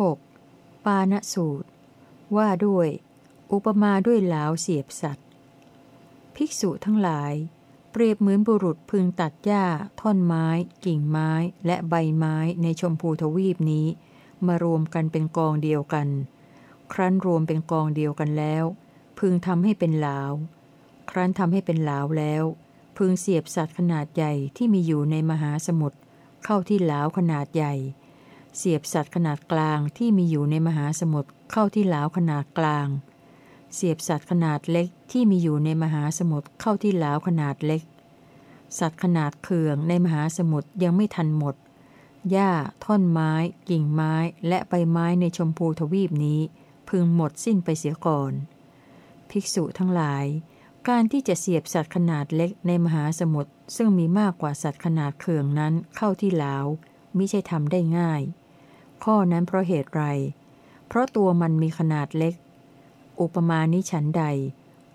6. ปานสูตร ว่าด้วย อุปมาด้วยเหลาเสียบสัตว์ ภิกษุทั้งหลาย เปรียบเหมือนบุรุษพึงตัดหญ้า ท่อนไม้ กิ่งไม้ และใบไม้ในชมพูทวีปนี้ มารวมกันเป็นกองเดียวกัน ครั้นรวมเป็นกองเดียวกันแล้ว พึงทำให้เป็นเหลาครั้นทำให้เป็นเหลาแล้ว พึงเสียบสัตว์ขนาดใหญ่ที่มีอยู่ในมหาสมุทรเข้าที่เหลาขนาดใหญ่ เสียบสัตว์ขนาดกลางที่มีอยู่ในมหาสมุทรเข้าที่เหลาขนาดกลาง เสียบสัตว์ขนาดเล็กที่มีอยู่ในมหาสมุทรเข้าที่เหลาขนาดเล็ก สัตว์ขนาดเคืองในมหาสมุทรยังไม่ทันหมด หญ้า ท่อนไม้ กิ่งไม้ และใบไม้ในชมพูทวีปนี้ พึงหมดสิ้นไปเสียก่อน ภิกษุทั้งหลาย การที่จะเสียบสัตว์ขนาดเล็กในมหาสมุทรซึ่งมีมากกว่าสัตว์ขนาดเคืองนั้นเข้าที่เหลามิใช่ทำได้ง่าย ข้อนั้นเพราะเหตุไร เพราะตัวมันมีขนาดเล็ก อุปมาณิฉันใด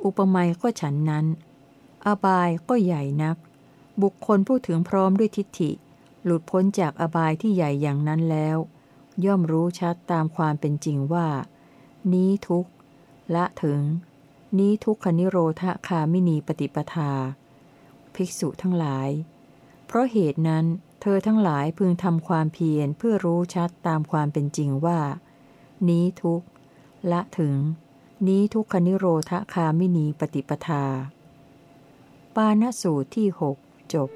อุปไมยก็ฉันนั้น อบายก็ใหญ่นัก บุคคลผู้ถึงพร้อมด้วยทิฏฐิ หลุดพ้นจากอบายที่ใหญ่อย่างนั้นแล้ว ย่อมรู้ชัดตามความเป็นจริงว่า นี้ทุกขละถึง นี้ทุกขนิโรธคามินีปฏิปทา ภิกษุทั้งหลาย เพราะเหตุนั้น เธอทั้งหลายพึงทำความเพียรเพื่อรู้ชัดตามความเป็นจริงว่า นี้ทุกขละถึง นี้ทุกขนิโรธคามินีปฏิปทา ปานสูตรที่หกจบ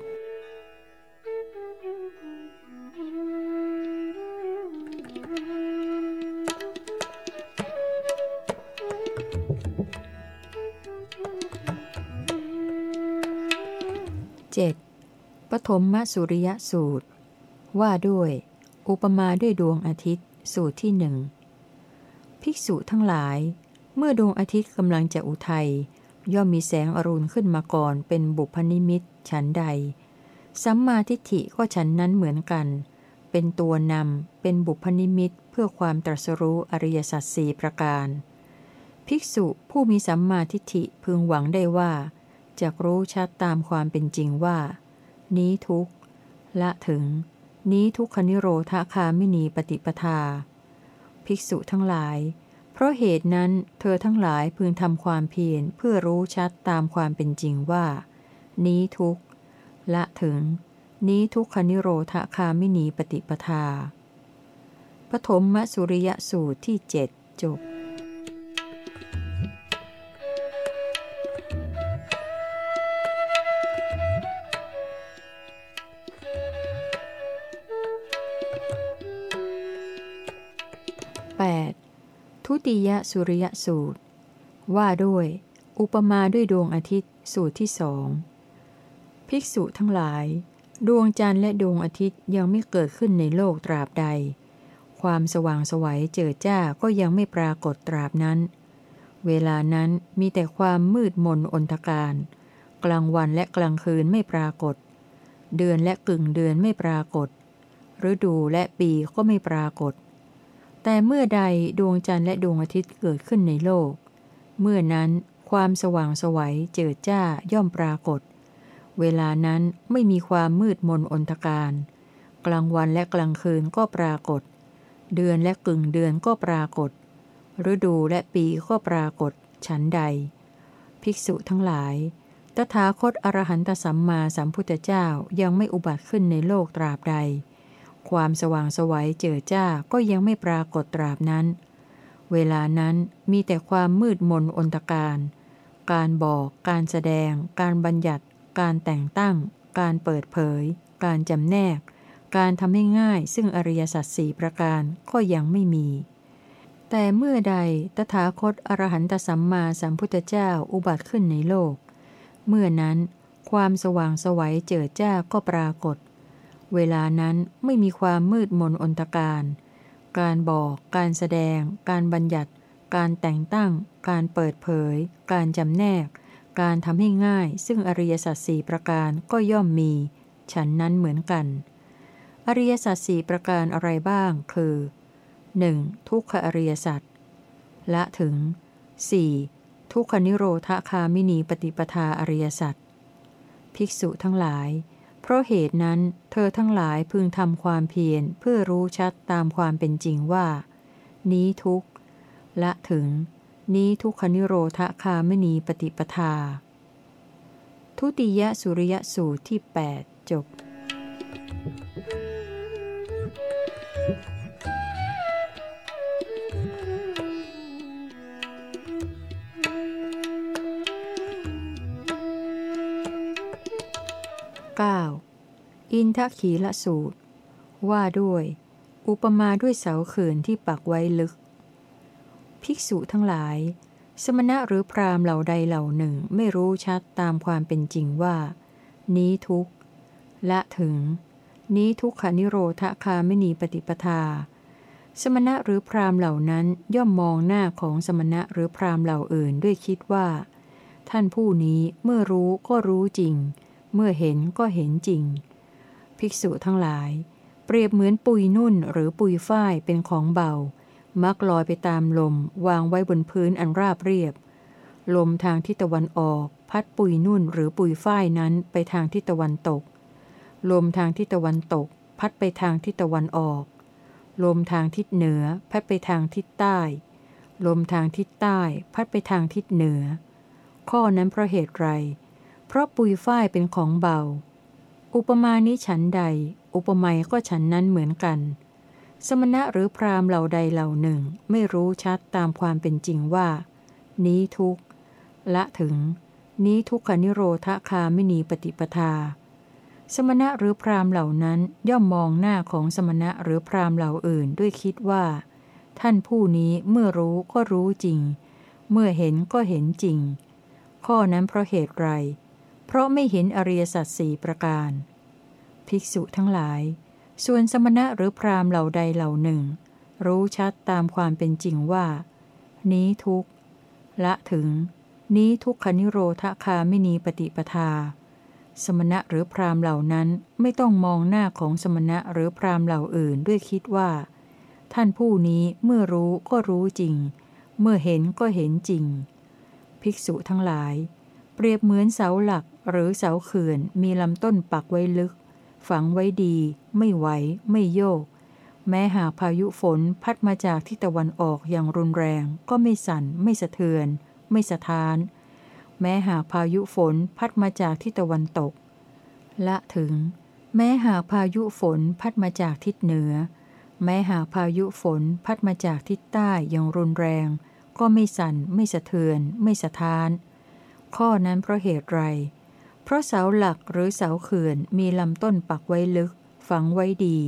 7. ฐมมสุริยสูตร ว่าด้วย อุปมาด้วยดวงอาทิตย์ สูตรที่หนึ่งภิกษุทั้งหลาย เมื่อดวงอาทิตย์กำลังจะอุทัยย่อมมีแสงอรุณขึ้นมาก่อนเป็นบุพนิมิตฉันใด สัมมาทิฏฐิก็ฉันนั้นเหมือนกัน เป็นตัวนำเป็นบุพนิมิตเพื่อความตรัสรู้อริยสัจสี่ประการ ภิกษุผู้มีสัมมาทิฏฐิพึงหวังได้ว่าจะรู้ชัดตามความเป็นจริงว่า นี้ทุกละถึง นี้ทุกขนิโรธคามินีปฏิปทา ภิกษุทั้งหลาย เพราะเหตุนั้นเธอทั้งหลายพึงทำความเพียรเพื่อรู้ชัดตามความเป็นจริงว่า นี้ทุกละถึง นี้ทุกขนิโรธคามินีปฏิปทา ปฐมมสุริยสูตรที่เจ็ดจบ ติยสุริยสูตร ว่าด้วย อุปมาด้วยดวงอาทิตย์สูตรที่สองภิกษุทั้งหลาย ดวงจันทร์และดวงอาทิตย์ยังไม่เกิดขึ้นในโลกตราบใด ความสว่างสวัยเจิดจ้าก็ยังไม่ปรากฏตราบนั้น เวลานั้นมีแต่ความมืดมนอนตการ กลางวันและกลางคืนไม่ปรากฏ เดือนและกึ่งเดือนไม่ปรากฏฤดูและปีก็ไม่ปรากฏ แต่เมื่อใดดวงจันทร์และดวงอาทิตย์เกิดขึ้นในโลก เมื่อนั้นความสว่างสวัยเจิดจ้าย่อมปรากฏ เวลานั้นไม่มีความมืดมนอนตการ กลางวันและกลางคืนก็ปรากฏ เดือนและกึ่งเดือนก็ปรากฏ ฤดูและปีก็ปรากฏ ฉันใด ภิกษุทั้งหลาย ตถาคตอรหันตสัมมาสัมพุทธเจ้ายังไม่อุบัติขึ้นในโลกตราบใด ความสว่างสวัยเจิดจ้าก็ยังไม่ปรากฏตราบนั้น เวลานั้นมีแต่ความมืดมนอนตการ การบอก การแสดง การบัญญัติ การแต่งตั้ง การเปิดเผย การจำแนก การทำให้ง่ายซึ่งอริยสัจสี่ประการก็ยังไม่มี แต่เมื่อใดตถาคตอรหันตสัมมาสัมพุทธเจ้าอุบัติขึ้นในโลก เมื่อนั้นความสว่างสวัยเจิดจ้าก็ปรากฏ เวลานั้นไม่มีความมืดมนอนตการ การบอก การแสดง การบัญญัติ การแต่งตั้ง การเปิดเผย การจำแนก การทำให้ง่าย ซึ่งอริยสัจสี่ประการก็ย่อมมี ฉันนั้นเหมือนกัน อริยสัจสี่ประการอะไรบ้าง คือ 1. ทุกขอริยสัจละถึง 4. ทุกขนิโรธคามินีปฏิปทาอริยสัจภิกษุทั้งหลาย เพราะเหตุนั้นเธอทั้งหลายพึงทำความเพียรเพื่อรู้ชัดตามความเป็นจริงว่า นี้ทุกข์ละถึง นี้ทุกขนิโรธคาไม่นีปฏิปทา ทุติยสุริยสูตรที่ 8 จบ 9. อินทขีละสูตร ว่าด้วย อุปมาด้วยเสาเขื่อนที่ปักไว้ลึก ภิกษุทั้งหลาย สมณะหรือพรามเหล่าใดเหล่าหนึ่งไม่รู้ชัดตามความเป็นจริงว่า นี้ทุกและถึง นี้ทุกขานิโรธคาไม่นีปฏิปทา สมณะหรือพรามเหล่านั้นย่อมมองหน้าของสมณะหรือพรามเหล่าอื่นด้วยคิดว่า ท่านผู้นี้เมื่อรู้ก็รู้จริง เมื่อเห็นก็เห็นจริง ภิกษุทั้งหลาย เปรียบเหมือนปุยนุ่นหรือปุยฝ้ายเป็นของเบา มักลอยไปตามลมวางไว้บนพื้นอันราบเรียบ ลมทางทิศตะวันออก พัดปุยนุ่นหรือปุยฝ้ายนั้นไปทางทิศตะวันตก ลมทางทิศตะวันตก พัดไปทางทิศตะวันออก ลมทางทิศเหนือ พัดไปทางทิศใต้ ลมทางทิศใต้ พัดไปทางทิศเหนือ ข้อนั้นเพราะเหตุไร ราะปุยฝ้ายเป็นของเบา อุปมานี้ฉันใด อุปไมยก็ฉันนั้นเหมือนกัน สมณะหรือพรามเหล่าใดเหล่าหนึ่งไม่รู้ชัดตามความเป็นจริงว่า นี้ทุกละถึง นี้ทุกขนิโรธคาไม่นีปฏิปทา สมณะหรือพรามเหล่านั้นย่อมมองหน้าของสมณะหรือพรามเหล่าอื่นด้วยคิดว่า ท่านผู้นี้เมื่อรู้ก็รู้จริง เมื่อเห็นก็เห็นจริง ข้อนั้นเพราะเหตุไร เพราะไม่เห็นอริยสัจสี่ประการ ภิกษุทั้งหลาย ส่วนสมณะหรือพรามเหล่าใดเหล่าหนึ่ง รู้ชัดตามความเป็นจริงว่า นี้ทุกละถึง นี้ทุกขนิโรธคาไม่นีปฏิปทา สมณะหรือพรามเหล่านั้นไม่ต้องมองหน้าของสมณะหรือพรามเหล่าอื่นด้วยคิดว่า ท่านผู้นี้เมื่อรู้ก็รู้จริง เมื่อเห็นก็เห็นจริง ภิกษุทั้งหลาย เปรียบเหมือนเสาหลัก หรือเสาเขื่อนมีลำต้นปักไว้ลึก ฝังไว้ดี ไม่ไหว ไม่โยก แม้หากพายุฝนพัดมาจากทิศตะวันออกอย่างรุนแรง ก็ไม่สั่น ไม่สะเทือน ไม่สะท้าน แม้หากพายุฝนพัดมาจากทิศตะวันตก ละถึง แม้หากพายุฝนพัดมาจากทิศเหนือ แม้หากพายุฝนพัดมาจากทิศใต้อย่างรุนแรง ก็ไม่สั่น ไม่สะเทือน ไม่สะท้าน ข้อนั้นเพราะเหตุไร เพราะเสาหลักหรือเสาเขื่อนมีลำต้นปักไว้ลึก ฝังไว้ดี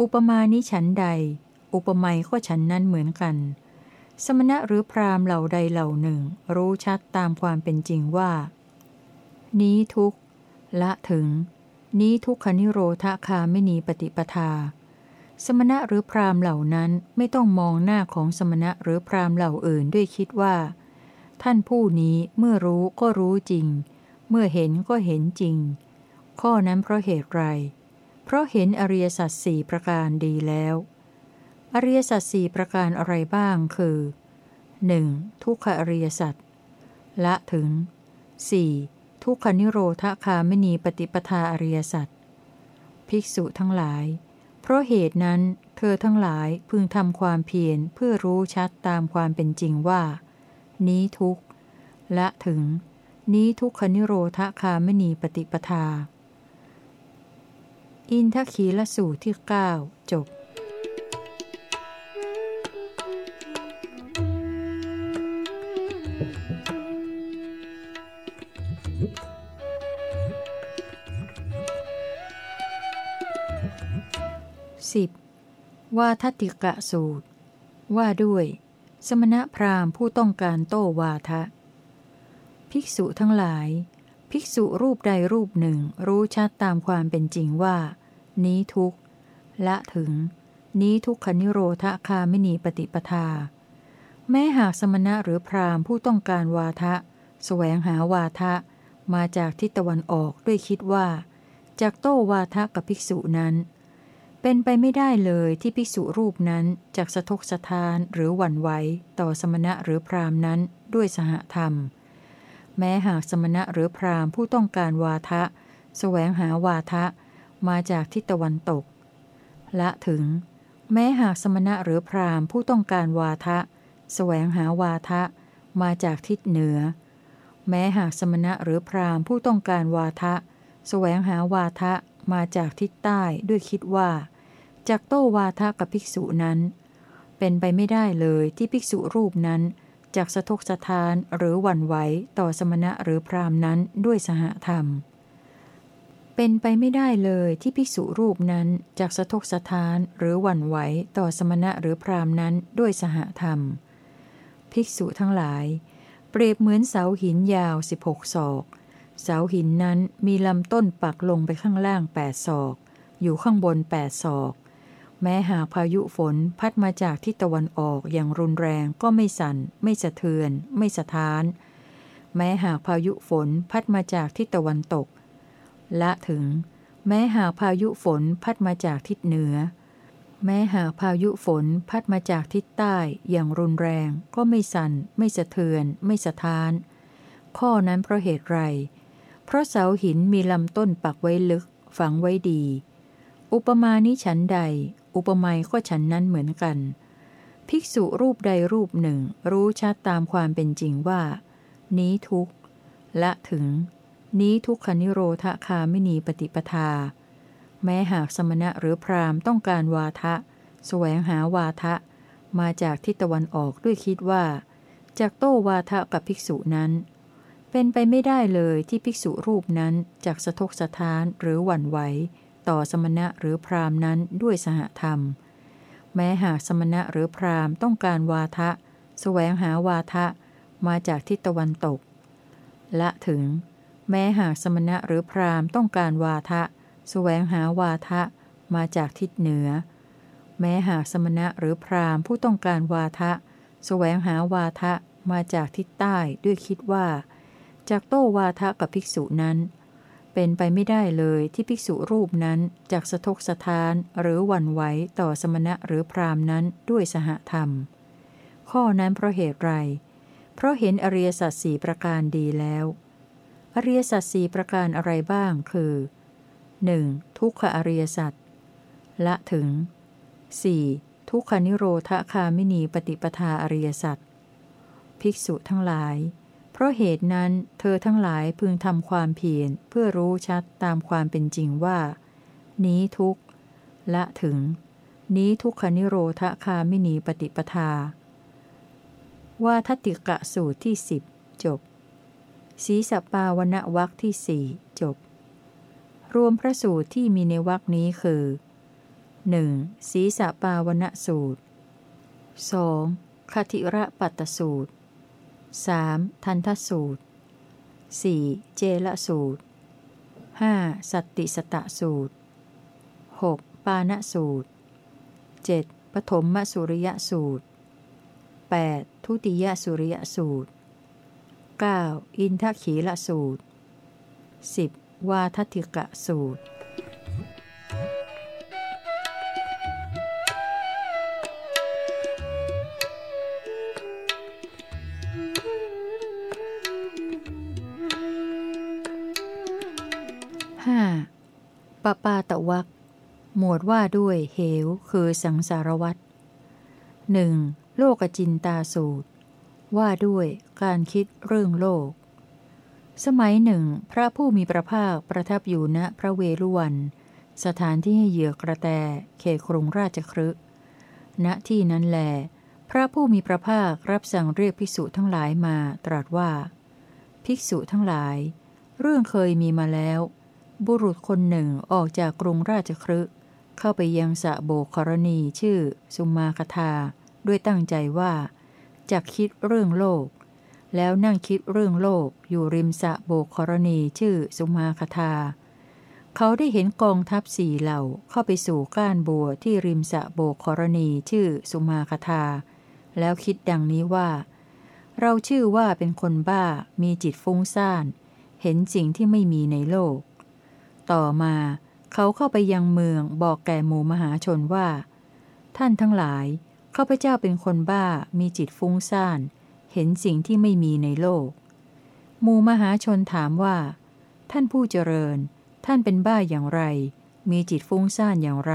อุปมานี้ฉันใด อุปไมยก็ฉันนั้นเหมือนกัน สมณะหรือพรามเหล่าใดเหล่าหนึ่ง รู้ชัดตามความเป็นจริงว่า นี้ทุกละถึง นี้ทุกขนิโรธคาไม่นีปฏิปทา สมณะหรือพรามเหล่านั้นไม่ต้องมองหน้าของสมณะหรือพรามเหล่าอื่นด้วยคิดว่า ท่านผู้นี้เมื่อรู้ก็รู้จริง เมื่อเห็นก็เห็นจริง ข้อนั้นเพราะเหตุไร เพราะเห็นอริยสัจสี่ประการดีแล้ว อริยสัจสี่ประการอะไรบ้างคือ 1. ทุกขอริยสัจละถึง 4. ทุกขนิโรธคาไม่นีปฏิปทาอริยสัจภิกษุทั้งหลาย เพราะเหตุนั้นเธอทั้งหลายพึงทำความเพียรเพื่อรู้ชัดตามความเป็นจริงว่า นี้ทุกละถึง นี้ทุกขนิโรธคาไม่นีปฏิปทา อินทขีละสูตรที่ 9 จบสิบว่าทติกะสูตร ว่าด้วย สมณพราหมณ์ผู้ต้องการโต้วาทะ ภิกษุทั้งหลาย ภิกษุรูปใดรูปหนึ่งรู้ชัดตามความเป็นจริงว่า นี้ทุกละถึง นี้ทุกขนิโรธคาไม่นีปฏิปทา แม้หากสมณะหรือพราหมณ์ผู้ต้องการวาทะสแสวงหาวาทะ มาจากทิศตะวันออกด้วยคิดว่าจากโต้วาทะกับภิกษุนั้น เป็นไปไม่ได้เลยที่ภิกษุรูปนั้นจากสะทกสะทานหรือหวั่นไหวต่อสมณะหรือพรามนั้นด้วยสหธรรม แม้หากสมณะหรือพรามผู้ต้องการวาทะสแสวงหาวาทะ มาจากทิศตะวันตก ละถึง แม้หากสมณะหรือพราหมณ์ผู้ต้องการวาทะแสวงหาวาทะ มาจากทิศเหนือ แม้หากสมณะหรือพราหมณ์ผู้ต้องการวาทะแสวงหาวาทะมาจากทิศใต้ด้วยคิดว่าจากโต้วาทะกับภิกษุนั้น เป็นไปไม่ได้เลยที่ภิกษุรูปนั้น จากสะทกสะทานหรือหวั่นไหวต่อสมณะหรือพราหมณ์นั้นด้วยสหธรรม เป็นไปไม่ได้เลยที่ภิกษุรูปนั้นจากสะทกสะทานหรือหวั่นไหวต่อสมณะหรือพราหมณ์นั้นด้วยสหธรรม ภิกษุทั้งหลาย เปรียบเหมือนเสาหินยาว 16 ศอก เสาหินนั้นมีลำต้นปักลงไปข้างล่าง 8 ศอก อยู่ข้างบน 8 ศอก แม้หากพายุฝนพัดมาจากทิศตะวันออกอย่างรุนแรงก็ไม่สัน่น ไม่สะเทือน ไม่สะท้าน แม้หากพายุฝนพัดมาจากทิศตะวันตก ละถึง แม้หากพายุฝนพัดมาจากทิศเหนือ แม้หากพายุฝนพัดมาจากทิศใต้อย่างรุนแรงก็ไม่สัน่น ไม่สะเทือน ไม่สะท้าน ข้อนั้นเพราะเหตุไร เพราะเสาหินมีลำต้นปักไว้ลึก ฝังไว้ดีอุปมานี้ฉันใด อุปมาก็ฉันนั้นเหมือนกัน ภิกษุรูปใดรูปหนึ่ง รู้ชัดตามความเป็นจริงว่า นี้ทุกและถึง นี้ทุกขนิโรธคาไม่นีปฏิปทา แม้หากสมณะหรือพราหมณ์ต้องการวาทะ แสวงหาวาทะ มาจากทิศตะวันออกด้วยคิดว่าจากโต้วาทะกับภิกษุนั้น เป็นไปไม่ได้เลยที่ภิกษุรูปนั้นจากสะทกสะท้านหรือหวั่นไหว ต่อสมณะหรือพราหมณ์นั้นด้วยสหธรรม แม้หากสมณะหรือพราหมณ์ต้องการวาทะสแสวงหาวาทะ มาจากทิศตะวันตก ละถึง แม้หากสมณะหรือพราหมณ์ต้องการวาทะสแสวงหาวาทะ มาจากทิศเหนือ แม้หากสมณะหรือพราหมณ์ผู้ต้องการวาทะสแสวงหาวาทะมาจากทิศใต้ด้วยคิดว่าจากโต้วาทะกับภิกษุนั้น เป็นไปไม่ได้เลยที่ภิกษุรูปนั้นจากสะทกสะทานหรือหวั่นไหวต่อสมณะหรือพรามนั้นด้วยสหธรรม ข้อนั้นเพราะเหตุไร เพราะเห็นอริยสัจสี่ประการดีแล้ว อริยสัจสี่ประการอะไรบ้างคือ 1. ทุกขอริยสัจละถึง 4. ทุกขานิโรธคามินีปฏิปทาอริยสัจภิกษุทั้งหลาย เพราะเหตุนั้นเธอทั้งหลายพึงทำความเพียรเพื่อรู้ชัดตามความเป็นจริงว่า นี้ทุกละถึง นี้ทุกขนิโรธคาไม่นีปฏิปทา ว่าทติกะสูตรที่สิบจบ สีสปาวณวักที่สี่จบ รวมพระสูตรที่มีในวักนี้คือ 1. สีสปาวณสูตร 2. คติระปัตตสูตร 3. ทันทสูตร 4. เจละสูตร 5. สัตติสตะสูตร 6. ปาณสูตร 7. ปฐมมสุริยสูตร 8. ทุติยสุริยสูตร 9. อินทขีละสูตร 10. วาทติกะสูตร ปาตะวักหมวดว่าด้วยเหวคือสังสารวัตรหนึ่งโลกจินตาสูตร ว่าด้วยการคิดเรื่องโลก สมัยหนึ่ง พระผู้มีพระภาคประทับอยู่ณพระเวรุวัน สถานที่ให้เหยื่อกระแตเขครุงราชครึณที่นั้นแล พระผู้มีพระภาครับสั่งเรียกภิกษุทั้งหลายมาตรัสว่า ภิกษุทั้งหลาย เรื่องเคยมีมาแล้ว บุรุษคนหนึ่งออกจากกรุงราชครึเข้าไปยังสะโบกรณีชื่อ สุมาคทา ด้วยตั้งใจว่าจะคิดเรื่องโลก แล้วนั่งคิดเรื่องโลกอยู่ริมสะโบกรณีชื่อ สุมาคทา เขาได้เห็นกองทัพสี่เหล่าเข้าไปสู่ก้านบัวที่ริมสะโบกรณีชื่อ สุมาคทา แล้วคิดดังนี้ว่า เราชื่อว่าเป็นคนบ้ามีจิตฟุ้งซ่าน เห็นสิ่งที่ไม่มีในโลก ต่อมาเขาเข้าไปยังเมืองบอกแก่หมู่มหาชนว่า ท่านทั้งหลายข้าพเจ้าเป็นคนบ้ามีจิตฟุ้งซ่าน เห็นสิ่งที่ไม่มีในโลก หมู่มหาชนถามว่า ท่านผู้เจริญ ท่านเป็นบ้าอย่างไร มีจิตฟุ้งซ่านอย่างไร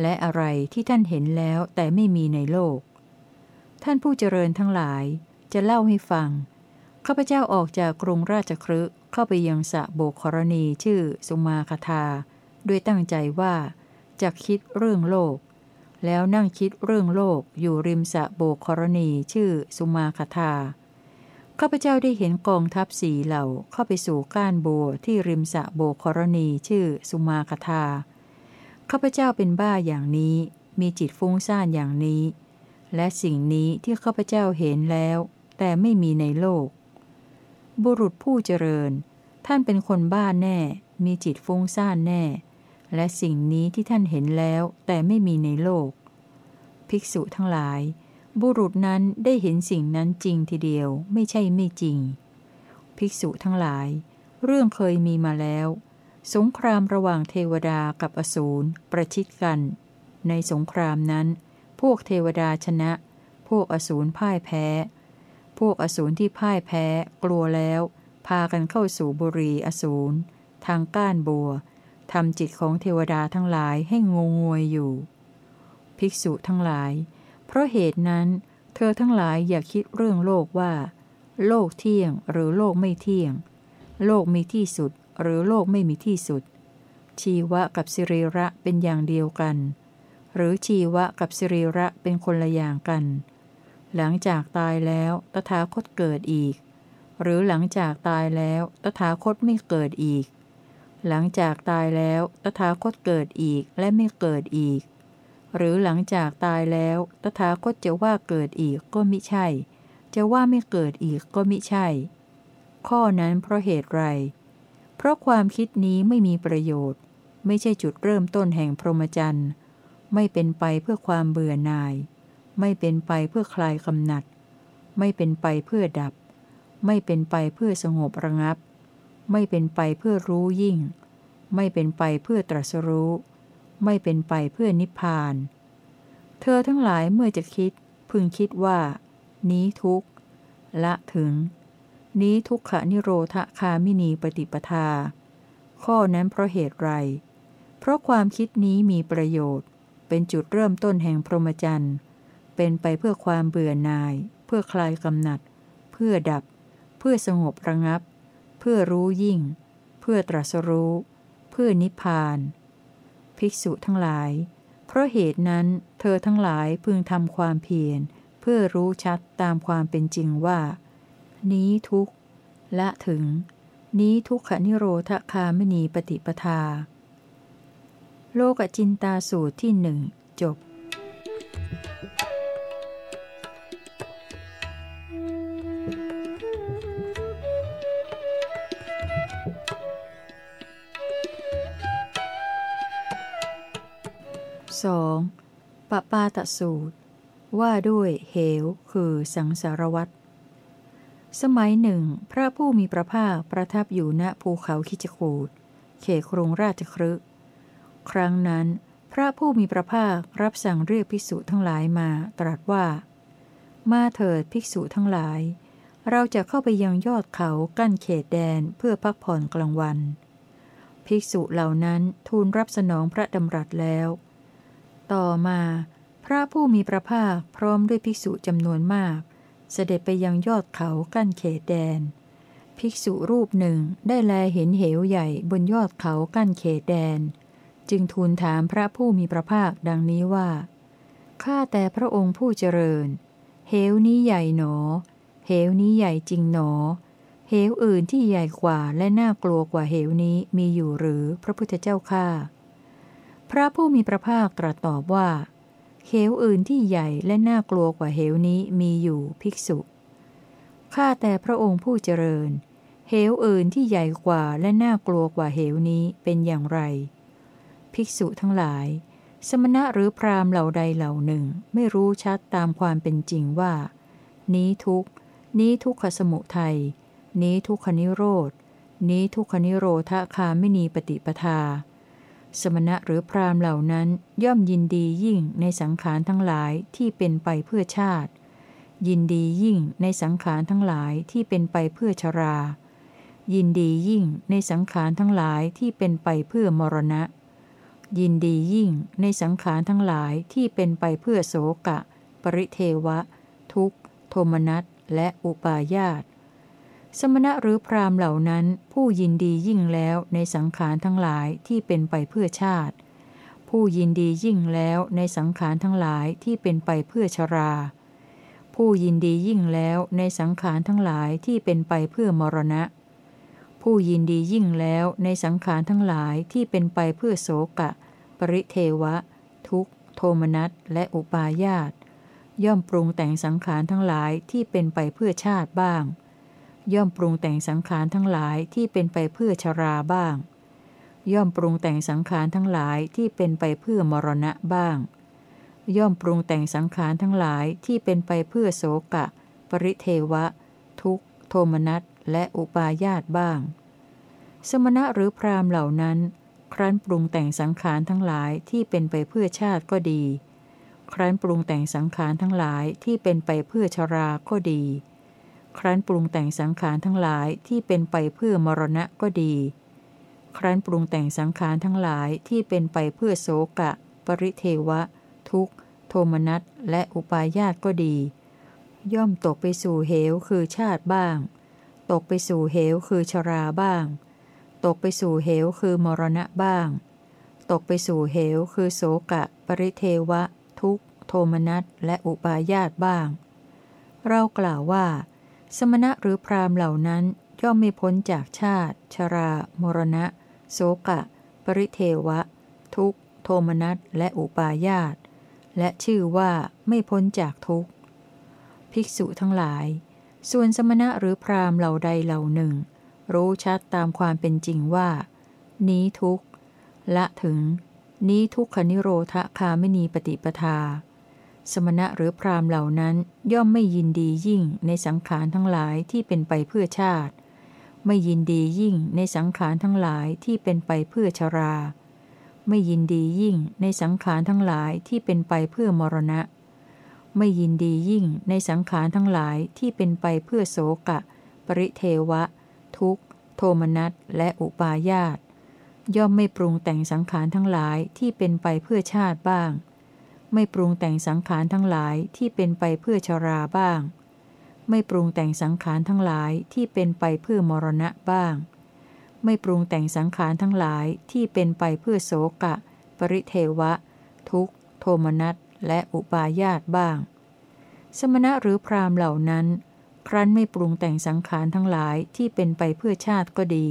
และอะไรที่ท่านเห็นแล้วแต่ไม่มีในโลก ท่านผู้เจริญทั้งหลายจะเล่าให้ฟังข้าพเจ้าออกจากกรุงราชครึ เข้าไปยังสะโบกรณีชื่อสุมาคทา ด้วยตั้งใจว่าจะคิดเรื่องโลก แล้วนั่งคิดเรื่องโลกอยู่ริมสะโบกรณีชื่อสุมาคทาข้าพเจ้าได้เห็นกองทัพสีเหล่าเข้าไปสู่ก้านบัวที่ริมสะโบกรณีชื่อสุมาคทาข้าพเจ้าเป็นบ้าอย่างนี้ มีจิตฟุ้งซ่านอย่างนี้ และสิ่งนี้ที่ข้าพเจ้าเห็นแล้ว แต่ไม่มีในโลก บุรุษผู้เจริญ ท่านเป็นคนบ้าแน่ มีจิตฟุ้งซ่านแน่ และสิ่งนี้ที่ท่านเห็นแล้วแต่ไม่มีในโลก ภิกษุทั้งหลาย บุรุษนั้นได้เห็นสิ่งนั้นจริงทีเดียวไม่ใช่ไม่จริง ภิกษุทั้งหลาย เรื่องเคยมีมาแล้ว สงครามระหว่างเทวดากับอสูรประชิดกัน ในสงครามนั้น พวกเทวดาชนะ พวกอสูรพ่ายแพ้ พวกอสูรที่พ่ายแพ้กลัวแล้ว พากันเข้าสู่บุรีอสูรทางก้านบัวทำจิตของเทวดาทั้งหลายให้งงงวยอยู่ ภิกษุทั้งหลาย เพราะเหตุนั้น เธอทั้งหลายอย่าคิดเรื่องโลกว่า โลกเที่ยงหรือโลกไม่เที่ยง โลกมีที่สุดหรือโลกไม่มีที่สุด ชีวะกับสิริระเป็นอย่างเดียวกัน หรือชีวะกับสิริระเป็นคนละอย่างกัน หลังจากตายแล้ว ตถาคตเกิดอีก หรือหลังจากตายแล้ว ตถาคตไม่เกิดอีก หลังจากตายแล้ว ตถาคตเกิดอีกและไม่เกิดอีก หรือหลังจากตายแล้ว ตถาคตจะว่าเกิดอีกก็มิใช่ จะว่าไม่เกิดอีกก็มิใช่ ข้อนั้นเพราะเหตุไร เพราะความคิดนี้ไม่มีประโยชน์ ไม่ใช่จุดเริ่มต้นแห่งพรหมจรรย์ ไม่เป็นไปเพื่อความเบื่อหน่าย ไม่เป็นไปเพื่อคลายกำหนัด ไม่เป็นไปเพื่อดับ ไม่เป็นไปเพื่อสงบระงับ ไม่เป็นไปเพื่อรู้ยิ่ง ไม่เป็นไปเพื่อตรัสรู้ ไม่เป็นไปเพื่อนิพพาน เธอทั้งหลายเมื่อจะคิด พึงคิดว่า นี้ทุกละถึง นี้ทุกขนิโรธคามินีปฏิปทา ข้อนั้นเพราะเหตุไร เพราะความคิดนี้มีประโยชน์ เป็นจุดเริ่มต้นแห่งพรหมจรรย์ เป็นไปเพื่อความเบื่อหน่าย เพื่อคลายกำหนัด เพื่อดับ เพื่อสงบระงับ เพื่อรู้ยิ่ง เพื่อตรัสรู้ เพื่อนิพพาน ภิกษุทั้งหลาย เพราะเหตุนั้นเธอทั้งหลายพึงทำความเพียรเพื่อรู้ชัดตามความเป็นจริงว่า นี้ทุกและถึง นี้ทุกขนิโรธคามณีปฏิปทา โลกจินตาสูตรที่หนึ่งจบ Thank you. 2. ปปาตสูตร ว่าด้วยเหวคือสังสารวัตรสมัยหนึ่ง พระผู้มีพระภาคประทับอยู่ณภูเขาคิจกูดเขตกรุงราชครึครั้งนั้น พระผู้มีพระภาครับสั่งเรียกภิกษุทั้งหลายมาตรัสว่า มาเถิดภิกษุทั้งหลาย เราจะเข้าไปยังยอดเขากั้นเขตแดนเพื่อพักผ่อนกลางวัน ภิกษุเหล่านั้นทูลรับสนองพระดำรัสแล้ว ต่อมา พระผู้มีพระภาคพร้อมด้วยภิกษุจำนวนมาก เสด็จไปยังยอดเขากั้นเขตแดน ภิกษุรูปหนึ่งได้แลเห็นเหวใหญ่บนยอดเขากั้นเขตแดน จึงทูลถามพระผู้มีพระภาคดังนี้ว่าข้าแต่พระองค์ผู้เจริญ เหวนี้ใหญ่หนอ เหวนี้ใหญ่จริงหนอ เหวอื่นที่ใหญ่กว่าและน่ากลัวกว่าเหวนี้มีอยู่หรือพระพุทธเจ้าข้า ระผู้มีพระภาคตรัสตอบว่า เหวอื่นที่ใหญ่และน่ากลัวกว่าเหวนี้มีอยู่ภิกษุ ข้าแต่พระองค์ผู้เจริญ เหวอื่นที่ใหญ่กว่าและน่ากลัวกว่าเหวนี้เป็นอย่างไร ภิกษุทั้งหลาย สมณะหรือพราหมณ์เหล่าใดเหล่าหนึ่งไม่รู้ชัดตามความเป็นจริงว่า นี้ทุกนี้ทุกขสมุทัย นี้ทุกขนิโรธ นี้ทุกขนิโรธคาไม่มีปฏิปทา สมณะหรือพราหมณ์เหล่านั้นย่อมยินดียิ่งในสังขารทั้งหลายที่เป็นไปเพื่อชาติ ยินดียิ่งในสังขารทั้งหลายที่เป็นไปเพื่อชรา ยินดียิ่งในสังขารทั้งหลายที่เป็นไปเพื่อมรณะ ยินดียิ่งในสังขารทั้งหลายที่เป็นไปเพื่อโสกะ ปริเทวะ ทุกขโทมนัสและอุปาญาต สมณะหรือพรามเหล่านั้นผู้ยินดียิ่งแล้วในสังขารทั้งหลายที่เป็นไปเพื่อชาติ ผู้ยินดียิ่งแล้วในสังขารทั้งหลายที่เป็นไปเพื่อชรา ผู้ยินดียิ่งแล้วในสังขารทั้งหลายที่เป็นไปเพื่อมรณะ ผู้ยินดียิ่งแล้วในสังขารทั้งหลายที่เป็นไปเพื่อโสกะ ปริเทวะ ทุกโทมนัสและอุปาญาตย่อมปรุงแต่งสังขารทั้งหลายที่เป็นไปเพื่อชาติบ้าง ย่อมปรุงแต่งสังขารทั้งหลายที่เป็นไปเพื่อชราบ้าง ย่อมปรุงแต่งสังขารทั้งหลายที่เป็นไปเพื่อมรณะบ้าง ย่อมปรุงแต่งสังขารทั้งหลายที่เป็นไปเพื่อโสกะ ปริเทวะ ทุกโทมนัสและอุปาญาตบ้าง สมณะหรือพรามเหล่านั้น ครั้นปรุงแต่งสังขารทั้งหลายที่เป็นไปเพื่อชาติก็ดี ครั้นปรุงแต่งสังขารทั้งหลายที่เป็นไปเพื่อชราก็ดี ครั้นปรุงแต่งสังขารทั้งหลายที่เป็นไปเพื่อมรณะก็ดี ครั้นปรุงแต่งสังขารทั้งหลายที่เป็นไปเพื่อโสกะ ปริเทวะ ทุกขโทมนัสและอุปาญาตก็ดี ย่อมตกไปสู่เหวคือชาติบ้าง ตกไปสู่เหวคือชราบ้าง ตกไปสู่เหวคือมรณะบ้าง ตกไปสู่เหวคือโสกะ ปริเทวะ ทุกขโทมนัสและอุปาญาตบ้าง เรากล่าวว่า สมณะหรือพรามเหล่านั้นย่อมไม่พ้นจากชาติ ชรา มรณะ โสกะ ปริเทวะ ทุกโทมนัสและอุปาญาต และชื่อว่าไม่พ้นจากทุกภิกษุทั้งหลาย ส่วนสมณะหรือพรามเหล่าใดเหล่าหนึ่ง รู้ชัดตามความเป็นจริงว่า นี้ทุกละถึง นี้ทุกขนิโรธคาไม่นีปฏิปทา สมณะหรือพรามเหล่านั้นย่อมไม่ยินดียิ่งในสังขารทั้งหลายที่เป็นไปเพื่อชาติ ไม่ยินดียิ่งในสังขารทั้งหลายที่เป็นไปเพื่อชรา ไม่ยินดียิ่งในสังขารทั้งหลายที่เป็นไปเพื่อมรณะ ไม่ยินดียิ่งในสังขารทั้งหลายที่เป็นไปเพื่อโสกะ ปริเทวะ ทุกขโทมนัสและอุปาญาตย่อมไม่ปรุงแต่งสังขารทั้งหลายที่เป็นไปเพื่อชาติบ้าง ไม่ปรุงแต่งสังขารทั้งหลายที่เป็นไปเพื่อชราบ้าง ไม่ปรุงแต่งสังขารทั้งหลายที่เป็นไปเพื่อมรณะบ้าง ไม่ปรุงแต่งสังขารทั้งหลายที่เป็นไปเพื่อโสกะ ปริเทวะ ทุกขโทมนัสและอุปาญาตบ้าง สมณะหรือพรามเหล่านั้น ครั้นไม่ปรุงแต่งสังขารทั้งหลายที่เป็นไปเพื่อชาติก็ดี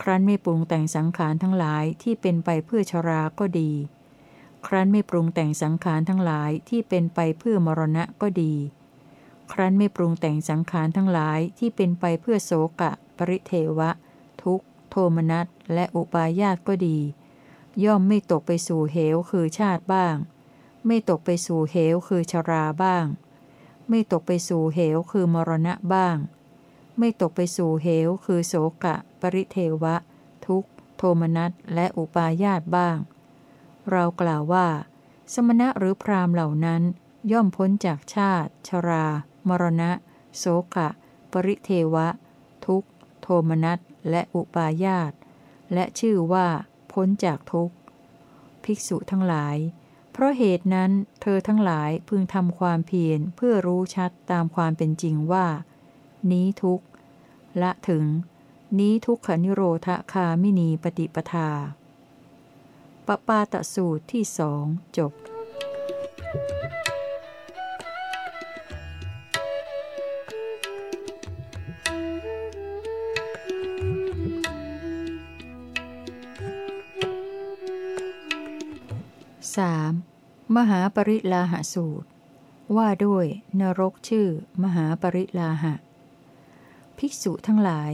ครั้นไม่ปรุงแต่งสังขารทั้งหลายที่เป็นไปเพื่อชราก็ดี ครั้นไม่ปรุงแต่งสังขารทั้งหลายที่เป็นไปเพื่อมรณะก็ดี ครั้นไม่ปรุงแต่งสังขารทั้งหลายที่เป็นไปเพื่อโสกะ ปริเทวะ ทุกโทมนัสและอุปาญาตก็ดี ย่อมไม่ตกไปสู่เหวคือชาติบ้าง ไม่ตกไปสู่เหวคือชราบ้าง ไม่ตกไปสู่เหวคือมรณะบ้าง ไม่ตกไปสู่เหวคือโสกะ ปริเทวะ ทุกโทมนัสและอุปาญาตบ้าง เรากล่าวว่า สมณะหรือพรามเหล่านั้น ย่อมพ้นจากชาติ ชรา มรณะ โสกะ ปริเทวะ ทุกโทมนัสและอุปาญาต และชื่อว่า พ้นจากทุกข์ ภิกษุทั้งหลาย เพราะเหตุนั้นเธอทั้งหลายพึงทำความเพียรเพื่อรู้ชัดตามความเป็นจริงว่า นี้ทุกข์ ละถึง นี้ทุกขนิโรธคามินีปฏิปทา ปปาตสูตรที่สองจบ 3. มหาปริลาหสูตร ว่าด้วยนรกชื่อ มหาปริลาหะ ภิกษุทั้งหลาย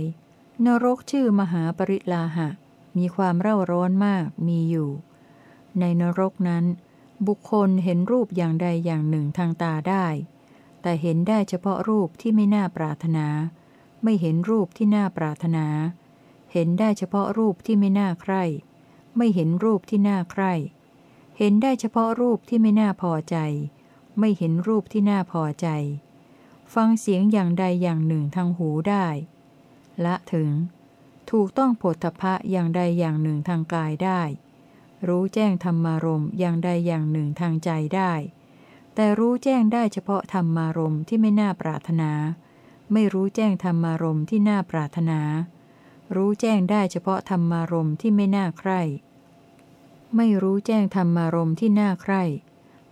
นรกชื่อมหาปริลาหะ มีความเร่าร้อนมากมีอยู่ ในนรกนั้น บุคคลเห็นรูปอย่างใดอย่างหนึ่งทางตาได้ แต่เห็นได้เฉพาะรูปที่ไม่น่าปรารถนา ไม่เห็นรูปที่น่าปรารถนา เห็นได้เฉพาะรูปที่ไม่น่าใคร่ ไม่เห็นรูปที่น่าใคร่ เห็นได้เฉพาะรูปที่ไม่น่าพอใจ ไม่เห็นรูปที่น่าพอใจ ฟังเสียงอย่างใดอย่างหนึ่งทางหูได้ ละถึง ถูกต้องโผฏฐะอย่างใดอย่างหนึ่งทางกายได้ รู้แจ้งธรรมารมอย่างใดอย่างหนึ่งทางใจได้ แต่รู้แจ้งได้เฉพาะธรรมารมที่ไม่น่าปรารถนา ไม่รู้แจ้งธรรมารมที่น่าปรารถนา รู้แจ้งได้เฉพาะธรรมารมที่ไม่น่าใคร่ไม่รู้แจ้งธรรมารมที่น่าใคร่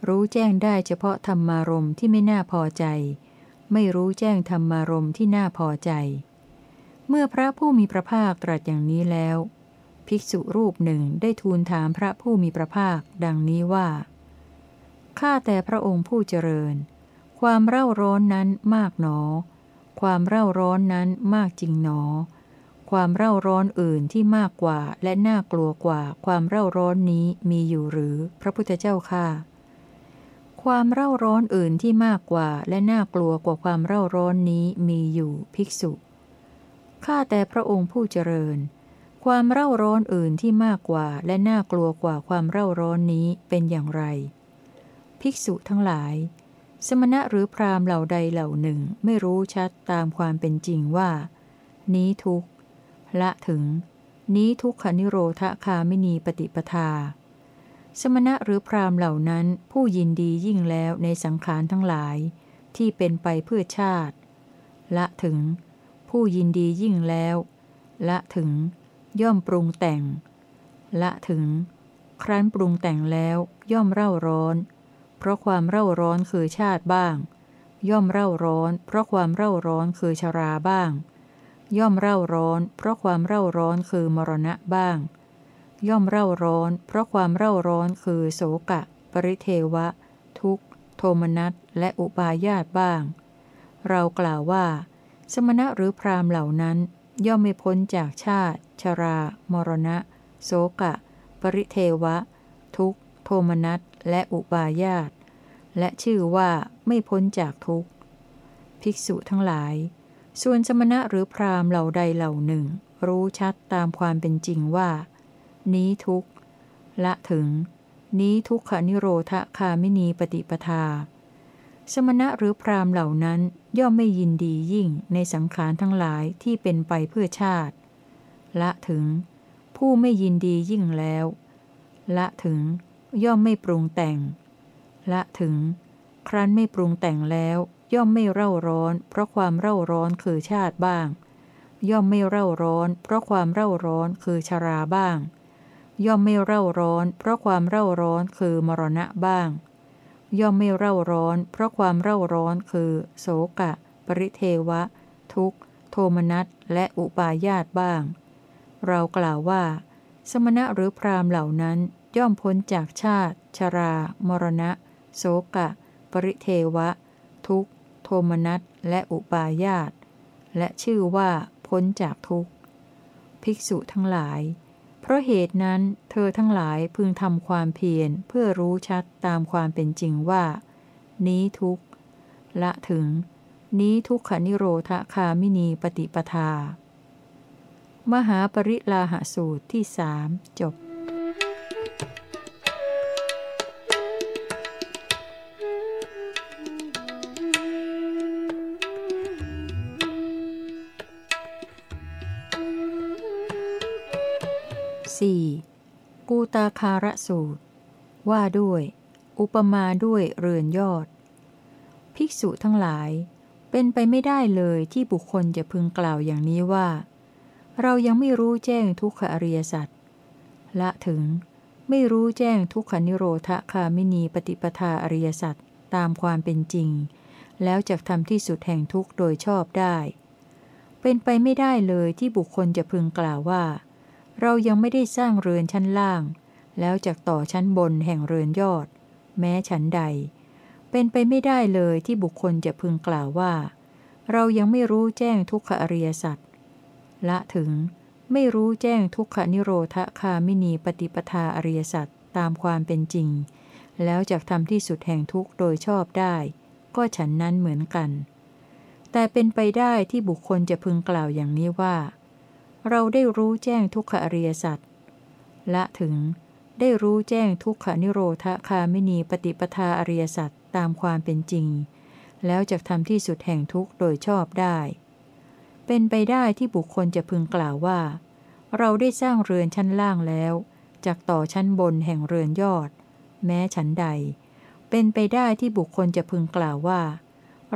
รู้แจ้งได้เฉพาะธรรมารมที่ไม่น่าพอใจ ไม่รู้แจ้งธรรมารมที่น่าพอใจ เมื่อพระผู้มีพระภาคตรัสอย่างนี้แล้ว ภิกษุรูปหนึ่งได้ทูลถามพระผู้มีพระภาค ดังนี้ว่า ข้าแต่พระองค์ผู้เจริญ ความเร่าร้อนนั้นมากหนอ ความเร่าร้อนนั้นมากจริงหนอ ความเร่าร้อนอื่นที่มากกว่าและน่ากลัวกว่าความเร่าร้อนนี้มีอยู่หรือพระพุทธเจ้าค่ะความเร่าร้อนอื่นที่มากกว่าและน่ากลัวกว่าความเร่าร้อนนี้มีอยู่ภิกษุ ข้าแต่พระองค์ผู้เจริญ ความเร่าร้อนอื่นที่มากกว่าและน่ากลัวกว่าความเร่าร้อนนี้เป็นอย่างไร ภิกษุทั้งหลาย สมณะหรือพรามเหล่าใดเหล่าหนึ่งไม่รู้ชัดตามความเป็นจริงว่า นี้ทุกละถึง นี้ทุกขนิโรธคาไม่นีปฏิปทา สมณะหรือพรามเหล่านั้นผู้ยินดียิ่งแล้วในสังขารทั้งหลาย ที่เป็นไปเพื่อชาติ ละถึง ผู้ยินดียิ่งแล้ว ละถึง ย่อมปรุงแต่ง ละถึง ครั้นปรุงแต่งแล้วย่อมเร่าร้อน เพราะความเร่าร้อนคือชาติบ้าง ย่อมเร่าร้อน เพราะความเร่าร้อนคือชราบ้าง ย่อมเร่าร้อน เพราะความเร่าร้อนคือมรณะบ้าง ย่อมเร่าร้อน เพราะความเร่าร้อนคือโสกะ ปริเทวะ ทุกโทมนัสและอุปาญาตบ้าง เรากล่าวว่า สมณะหรือพรามเหล่านั้น ย่อมไม่พ้นจากชาติ ชรา มรณะ โสกะ ปริเทวะ ทุกโทมนัสและอุปาญาตและชื่อว่าไม่พ้นจากทุกภิกษุทั้งหลาย ส่วนสมณะหรือพรามเหล่าใดเหล่าหนึ่ง รู้ชัดตามความเป็นจริงว่า นี้ทุกละถึง นี้ทุกขนิโรธคามินีปฏิปทา สมณะหรือพรามเหล่านั้นย่อมไม่ยินดียิ่งในสังขารทั้งหลายที่เป็นไปเพื่อชาติ ละถึง ผู้ไม่ยินดียิ่งแล้ว ละถึง ย่อมไม่ปรุงแต่ง ละถึง ครั้นไม่ปรุงแต่งแล้ว ย่อมไม่เร่าร้อน เพราะความเร่าร้อนคือชาติบ้าง ย่อมไม่เร่าร้อน เพราะความเร่าร้อนคือชราบ้าง ย่อมไม่เร่าร้อน เพราะความเร่าร้อนคือมรณะบ้าง ย่อมไม่เร่าร้อน เพราะความเร่าร้อนคือ โสกะ ปริเทวะ ทุกโทมนัสและอุปาญาตบ้าง เรากล่าวว่า สมณะหรือพรามเหล่านั้นย่อมพ้นจากชาติ ชรา มรณะ โสกะ ปริเทวะ ทุกโทมนัสและอุปาญาตและชื่อว่า พ้นจากทุกภิกษุทั้งหลาย เพราะเหตุนั้นเธอทั้งหลายพึงทำความเพียรเพื่อรู้ชัดตามความเป็นจริงว่า นี้ทุกละถึง นี้ทุกขานิโรธคามินีปฏิปทา มหาปริลาหสูตรที่สามจบ 4. กูตาคาระสูตร ว่าด้วย อุปมาด้วยเรือนยอด ภิกษุทั้งหลาย เป็นไปไม่ได้เลยที่บุคคลจะพึงกล่าวอย่างนี้ว่า เรายังไม่รู้แจ้งทุกขอริยสัจละถึงไม่รู้แจ้งทุกขนิโรธคามินีปฏิปทาอริยสัจตามความเป็นจริง แล้วจะทำที่สุดแห่งทุกโดยชอบได้ เป็นไปไม่ได้เลยที่บุคคลจะพึงกล่าวว่า เรายังไม่ได้สร้างเรือนชั้นล่าง แล้วจากต่อชั้นบนแห่งเรือนยอด แม้ชั้นใด เป็นไปไม่ได้เลยที่บุคคลจะพึงกล่าวว่า เรายังไม่รู้แจ้งทุกขอริยสัจละถึงไม่รู้แจ้งทุกขนิโรธคามินีปฏิปทาอริยสัจตามความเป็นจริง แล้วจากทำที่สุดแห่งทุกโดยชอบได้ ก็ฉันนั้นเหมือนกัน แต่เป็นไปได้ที่บุคคลจะพึงกล่าวอย่างนี้ว่า เราได้รู้แจ้งทุกขอริยสัจละถึง ได้รู้แจ้งทุกขานิโรธคามินีปฏิปทาอริยสัจตามความเป็นจริง แล้วจะทำที่สุดแห่งทุกโดยชอบได้ เป็นไปได้ที่บุคคลจะพึงกล่าวว่า เราได้สร้างเรือนชั้นล่างแล้วจากต่อชั้นบนแห่งเรือนยอด แม้ฉันใด เป็นไปได้ที่บุคคลจะพึงกล่าวว่า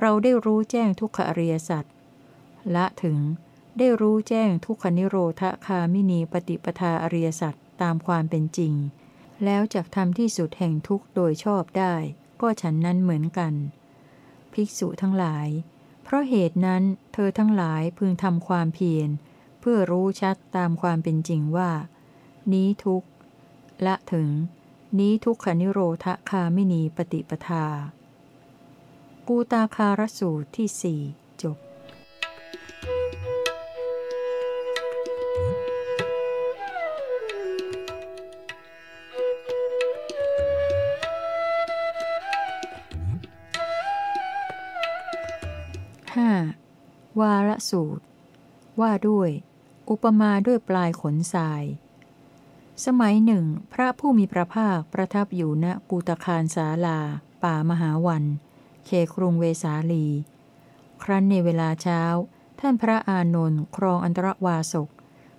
เราได้รู้แจ้งทุกขอริยสัจละถึงได้รู้แจ้งทุกขนิโรธคามินีปฏิปทาอริยสัจ ตามความเป็นจริง แล้วจากทำที่สุดแห่งทุกโดยชอบได้ ก็ฉันนั้นเหมือนกัน ภิกษุทั้งหลาย เพราะเหตุนั้นเธอทั้งหลายพึงทำความเพียร เพื่อรู้ชัดตามความเป็นจริงว่า นี้ทุกละถึง นี้ทุกขนิโรธคาไมินีปฏิปทา กูตาคารสูตรที่สี่จบ วาระสูตร ว่าด้วย อุปมาด้วยปลายขนทราย สมัยหนึ่ง พระผู้มีพระภาคประทับอยู่ณกูตคารสาลา ป่ามหาวัน เขครุงเวสาลี ครั้นในเวลาเช้า ท่านพระอานนท์ครองอันตรวาสก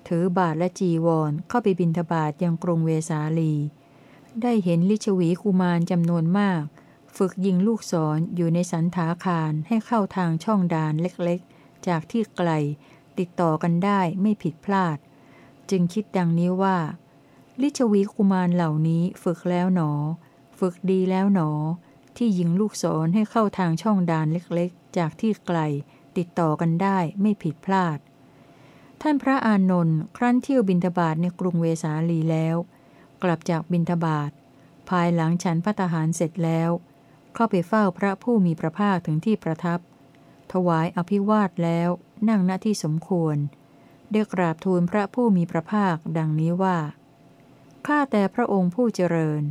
ถือบาทและจีวรเข้าไปบินทบาทยังกรุงเวสาลี ได้เห็นลิชวีกุมารจำนวนมากฝึกยิงลูกศรออยู่ในสันถาคารให้เข้าทางช่องดานเล็ก จากที่ไกล ติดต่อกันได้ไม่ผิดพลาด จึงคิดดังนี้ว่า ลิชวีกุมารเหล่านี้ฝึกแล้วหนอ ฝึกดีแล้วหนอ ที่ยิงลูกศรให้เข้าทางช่องดานเล็กๆ จากที่ไกล ติดต่อกันได้ไม่ผิดพลาด ท่านพระอานนท์ครั้นเที่ยวบินทบาทในกรุงเวสาลีแล้ว กลับจากบินทบาทภายหลังฉันพัตหารเสร็จแล้ว เข้าไปเฝ้าพระผู้มีพระภาคถึงที่ประทับ ถวายอภิวาทแล้วนั่งณที่สมควร ได้กราบทูลพระผู้มีพระภาคดังนี้ว่า ข้าแต่พระองค์ผู้เจริญ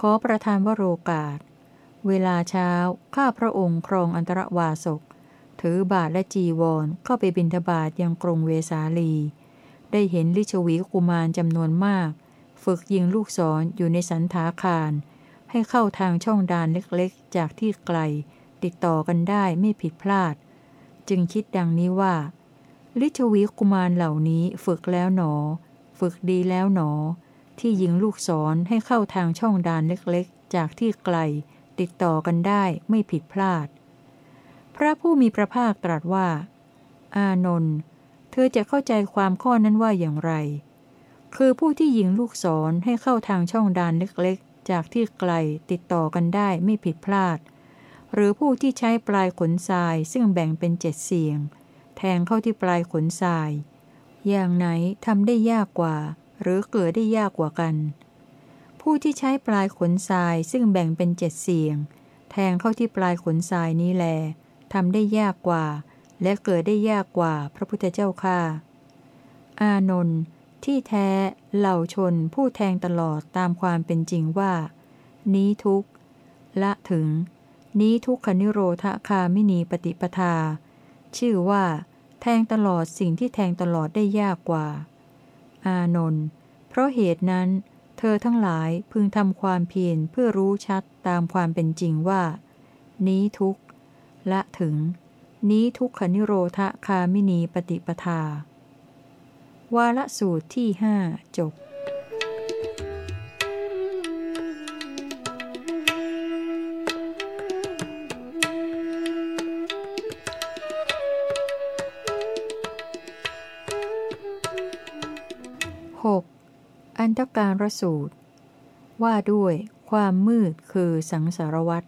ขอประทานวโรกาส เวลาเช้า ข้าพระองค์ครองอันตรวาสก ถือบาทและจีวรเข้าไปบิณฑบาตยังกรุงเวสาลี ได้เห็นลิชวีกุมารจำนวนมาก ฝึกยิงลูกศรออยู่ในสันถาคาร ให้เข้าทางช่องดานเล็กๆ จากที่ไกล ติดต่อกันได้ไม่ผิดพลาด จึงคิดดังนี้ว่า ลิชวีกุมารเหล่านี้ฝึกแล้วหนอ ฝึกดีแล้วหนอ ที่ยิงลูกศรให้เข้าทางช่องดานเล็กๆ จากที่ไกล ติดต่อกันได้ไม่ผิดพลาด พระผู้มีพระภาคตรัสว่า อานนท์เธอจะเข้าใจความข้อนั้นว่าอย่างไร คือผู้ที่ยิงลูกศรให้เข้าทางช่องดานเล็กๆ จากที่ไกลติดต่อกันได้ไม่ผิดพลาด หรือผู้ที่ใช้ปลายขนทรายซึ่งแบ่งเป็นเจ็ดเสียง แทงเข้าที่ปลายขนทราย อย่างไหนทำได้ยากกว่า หรือเกิดได้ยากกว่ากัน ผู้ที่ใช้ปลายขนทรายซึ่งแบ่งเป็นเจ็ดเสียง แทงเข้าที่ปลายขนทรายนี้แลทำได้ยากกว่า และเกิดได้ยากกว่าพระพุทธเจ้าค่าอานนท์ที่แท้เหล่าชนผู้แทงตลอดตามความเป็นจริงว่า นี้ทุกละถึง นี้ทุกขนิโรธคามินีปฏิปทา ชื่อว่า แทงตลอดสิ่งที่แทงตลอดได้ยากกว่า อานนท์เพราะเหตุนั้น เธอทั้งหลายพึงทำความเพียรเพื่อรู้ชัดตามความเป็นจริงว่า นี้ทุกละถึง นี้ทุกขนิโรธคามินีปฏิปทา วาลสูตรที่ห้าจบ อันตการรสูตร ว่าด้วยความมืดคือสังสารวัตร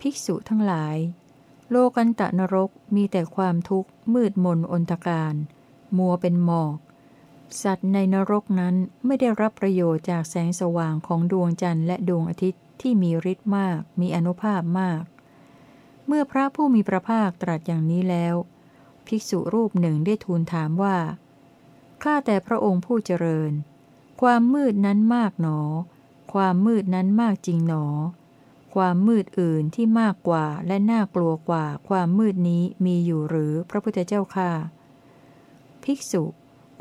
ภิกษุทั้งหลาย โลกันตะนรกมีแต่ความทุกข์มืดมนอนตการ มัวเป็นหมอก สัตว์ในนรกนั้นไม่ได้รับประโยชน์จากแสงสว่างของดวงจันทร์และดวงอาทิตย์ที่มีฤทธิ์มาก มีอนุภาพมาก เมื่อพระผู้มีพระภาคตรัสอย่างนี้แล้ว ภิกษุรูปหนึ่งได้ทูลถามว่า ข้าแต่พระองค์ผู้เจริญ ความมืดนั้นมากหนอ ความมืดนั้นมากจริงหนอ ความมืดอื่นที่มากกว่าและน่ากลัวกว่าความมืดนี้มีอยู่หรือพระพุทธเจ้าข้าภิกษุ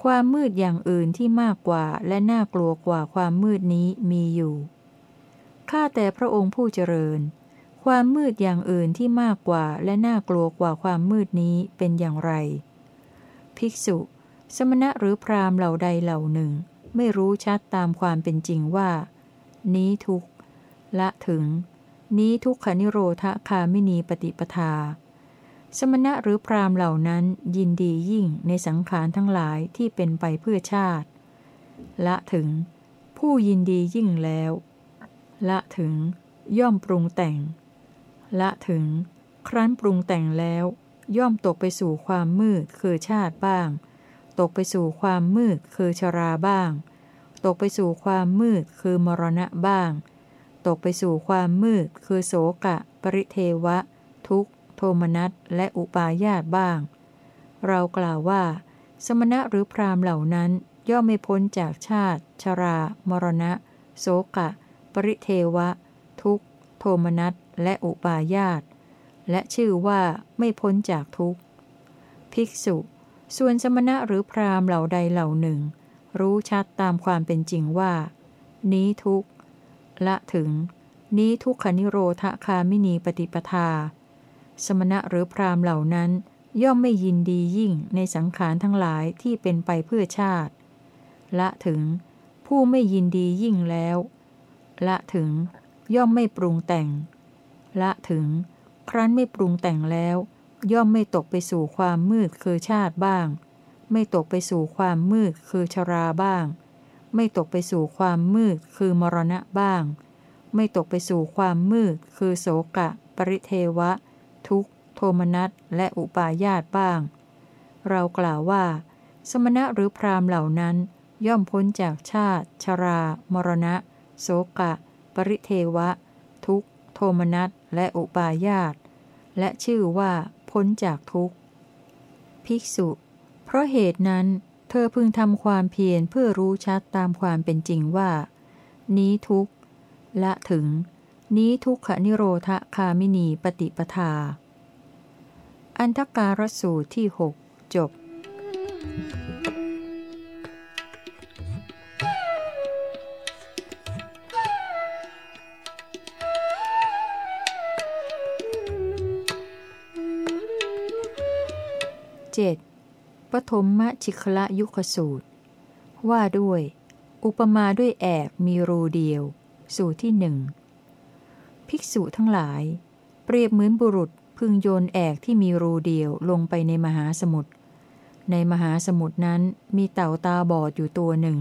ความมืดอย่างอื่นที่มากกว่าและน่ากลัวกว่าความมืดนี้มีอยู่ ข้าแต่พระองค์ผู้เจริญ ความมืดอย่างอื่นที่มากกว่าและน่ากลัวกว่าความมืดนี้เป็นอย่างไร ภิกษุ สมณะหรือพราหมณ์เหล่าใดเหล่าหนึ่ง ไม่รู้ชัดตามความเป็นจริงว่า นี้ทุกละถึง นี้ทุกขนิโรธคามินีปฏิปทา สมณะหรือพรามเหล่านั้นยินดียิ่งในสังขารทั้งหลายที่เป็นไปเพื่อชาติ ละถึง ผู้ยินดียิ่งแล้ว ละถึง ย่อมปรุงแต่ง ละถึง ครั้นปรุงแต่งแล้ว ย่อมตกไปสู่ความมืดคือชาติบ้าง ตกไปสู่ความมืดคือชราบ้าง ตกไปสู่ความมืดคือมรณะบ้าง ตกไปสู่ความมืดคือโสกะ ปริเทวะ ทุกโทมนัสและอุปาญาตบ้าง เรากล่าวว่า สมณะหรือพรามเหล่านั้นย่อมไม่พ้นจากชาติ ชรา มรณะ โสกะ ปริเทวะ ทุกโทมนัสและอุปาญาตและชื่อว่าไม่พ้นจากทุกข์ ภิกษุ ส่วนสมณะหรือพรามเหล่าใดเหล่าหนึ่ง รู้ชัดตามความเป็นจริงว่า นี้ทุกข์ละถึง นี้ทุกขนิโรธคามินีปฏิปทา สมณะหรือพรามเหล่านั้น ย่อมไม่ยินดียิ่งในสังขารทั้งหลายที่เป็นไปเพื่อชาติ ละถึง ผู้ไม่ยินดียิ่งแล้ว ละถึง ย่อมไม่ปรุงแต่ง ละถึง ครั้นไม่ปรุงแต่งแล้ว ย่อมไม่ตกไปสู่ความมืดคือชาติบ้าง ไม่ตกไปสู่ความมืดคือชราบ้าง ไม่ตกไปสู่ความมืดคือมรณะบ้าง ไม่ตกไปสู่ความมืดคือโสกะ ปริเทวะ ทุกโทมนัสและอุปาญาตบ้าง เรากล่าวว่า สมณะหรือพรามเหล่านั้น ย่อมพ้นจากชาติ ชรา มรณะ โสกะ ปริเทวะ ทุกโทมนัสและอุปาญาตและชื่อว่า พ้นจากทุกข์ ภิกษุ เพราะเหตุนั้น เธอพึงทำความเพียรเพื่อรู้ชัดตามความเป็นจริงว่า นี้ทุกข์ ละถึง นี้ทุกขนิโรธคามินีปฏิปทา อันทการสูตรที่หจบ 7. ปฐมมชิคละยุคสูตร ว่าด้วย อุปมาด้วยแอกมีรูเดียว สูตรที่หนึ่งภิกษุทั้งหลาย เปรียบเหมือนบุรุษพึงโยนแอกที่มีรูเดียวลงไปในมหาสมุทรในมหาสมุทรนั้นมีเต่าตาบอดอยู่ตัวหนึ่ง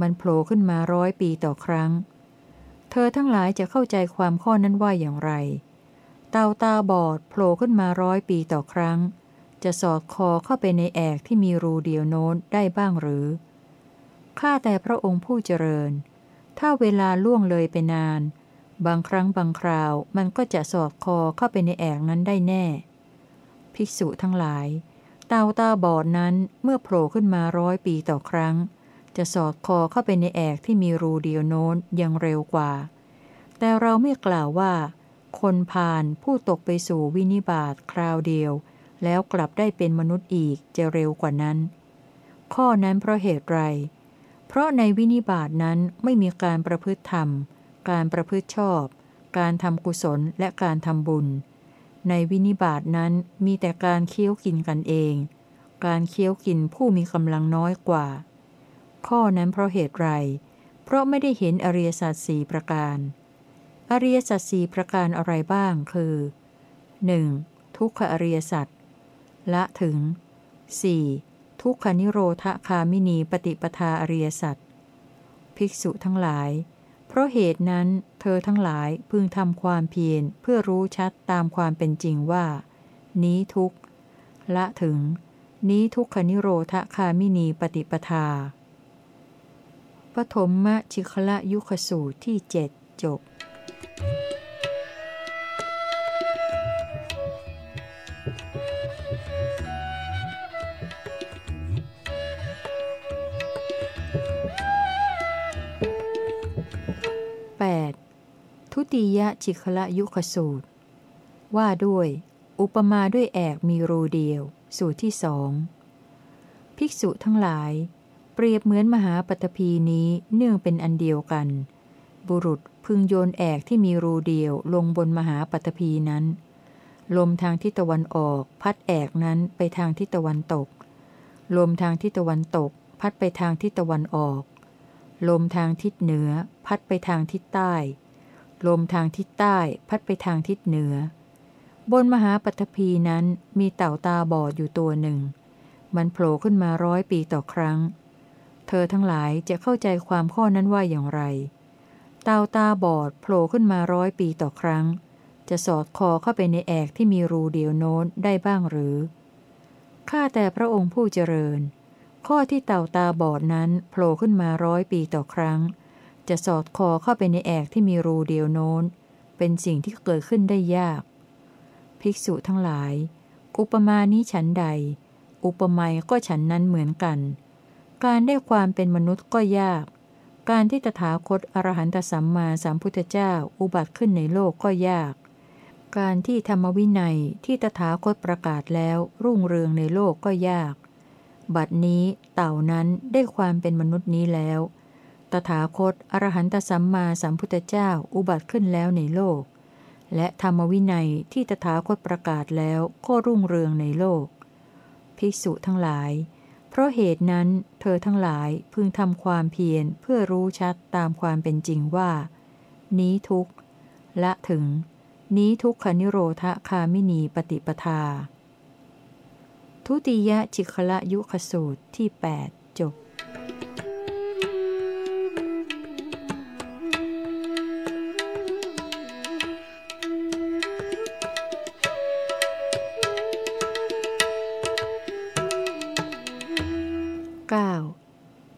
มันโผล่ขึ้นมาร้อยปีต่อครั้ง เธอทั้งหลายจะเข้าใจความข้อนั้นว่าอย่างไร เต่าตาบอดโผล่ขึ้นมาร้อยปีต่อครั้ง จะสอดคอเข้าไปในแอกที่มีรูเดียวโน้นได้บ้างหรือ ข้าแต่พระองค์ผู้เจริญ ถ้าเวลาล่วงเลยไปนาน บางครั้งบางคราวมันก็จะสอดคอเข้าไปในแอกนั้นได้แน่ ภิกษุทั้งหลาย เตาตาบอดนั้นเมื่อโผล่ขึ้นมาร้อยปีต่อครั้ง จะสอดคอเข้าไปในแอกที่มีรูเดียวโน้นยังเร็วกว่า แต่เราไม่กล่าวว่า คนพาลผู้ตกไปสู่วินิบาตคราวเดียว แล้วกลับได้เป็นมนุษย์อีกจะเร็วกว่านั้น ข้อนั้นเพราะเหตุไร เพราะในวินิบาตนั้นไม่มีการประพฤติธรรม การประพฤติชอบ การทำกุศลและการทำบุญ ในวินิบาตนั้นมีแต่การเคี้ยวกินกันเอง การเคี้ยวกินผู้มีกำลังน้อยกว่า ข้อนั้นเพราะเหตุไร เพราะไม่ได้เห็นอริยสัจสี่ประการอริยสัจสี่ประการอะไรบ้างคือ 1. ทุกขอริยสัจ ละถึง 4. ทุกขานิโรธคามินีปฏิปทาอริยสัตภิกษุทั้งหลาย เพราะเหตุนั้นเธอทั้งหลายพึงทำความเพียรเพื่อรู้ชัดตามความเป็นจริงว่า นี้ทุกละถึง นี้ทุกขนิโรธคามินีปฏิปทาปฐมมชิคละยุคสูตรที่เจ็ดจบ ติยชิคละยุคสูตร ว่าด้วย อุปมาด้วยแอกมีรูเดียว สูตรที่สองภิกษุทั้งหลาย เปรียบเหมือนมหาปฐพีนี้เนื่องเป็นอันเดียวกัน บุรุษพึงโยนแอกที่มีรูเดียวลงบนมหาปฐพีนั้น ลมทางทิศตะวันออกพัดแอกนั้นไปทางทิศตะวันตก ลมทางทิศตะวันตก พัดไปทางทิศตะวันออก ลมทางทิศเหนือ พัดไปทางทิศใต้ ลมทางทิศใต้พัดไปทางทิศเหนือ บนมหาปัตภีนั้นมีเต่าตาบอดอยู่ตัวหนึ่ง มันโผล่ขึ้นมาร้อยปีต่อครั้ง เธอทั้งหลายจะเข้าใจความข้อนั้นว่าอย่างไร เต่าตาบอดโผล่ขึ้นมาร้อยปีต่อครั้ง จะสอดคอเข้าไปในแอกที่มีรูเดียวโน้นได้บ้างหรือ ข้าแต่พระองค์ผู้เจริญ ข้อที่เต่าตาบอดนั้นโผล่ขึ้นมาร้อยปีต่อครั้ง จะสอดคอเข้าไปในแอกที่มีรูเดียวโน้น เป็นสิ่งที่เกิดขึ้นได้ยาก ภิกษุทั้งหลาย อุปมานี้ฉันใด อุปไมยก็ฉันนั้นเหมือนกัน การได้ความเป็นมนุษย์ก็ยาก การที่ตถาคตอรหันตสัมมาสัมพุทธเจ้าอุบัติขึ้นในโลกก็ยาก การที่ธรรมวินัยที่ตถาคตประกาศแล้วรุ่งเรืองในโลกก็ยาก บัดนี้เต่านั้นได้ความเป็นมนุษย์นี้แล้ว ตถาคต อรหันตสัมมาสัมพุทธเจ้าอุบัติขึ้นแล้วในโลก และธรรมวินัยที่ตถาคตประกาศแล้วก็รุ่งเรืองในโลก ภิกษุทั้งหลาย เพราะเหตุนั้นเธอทั้งหลายพึงทำความเพียรเพื่อรู้ชัดตามความเป็นจริงว่า นี้ทุกขละถึง นี้ทุกขนิโรธคามินีปฏิปทา ทุติยจิคละยุคสูตรที่ 8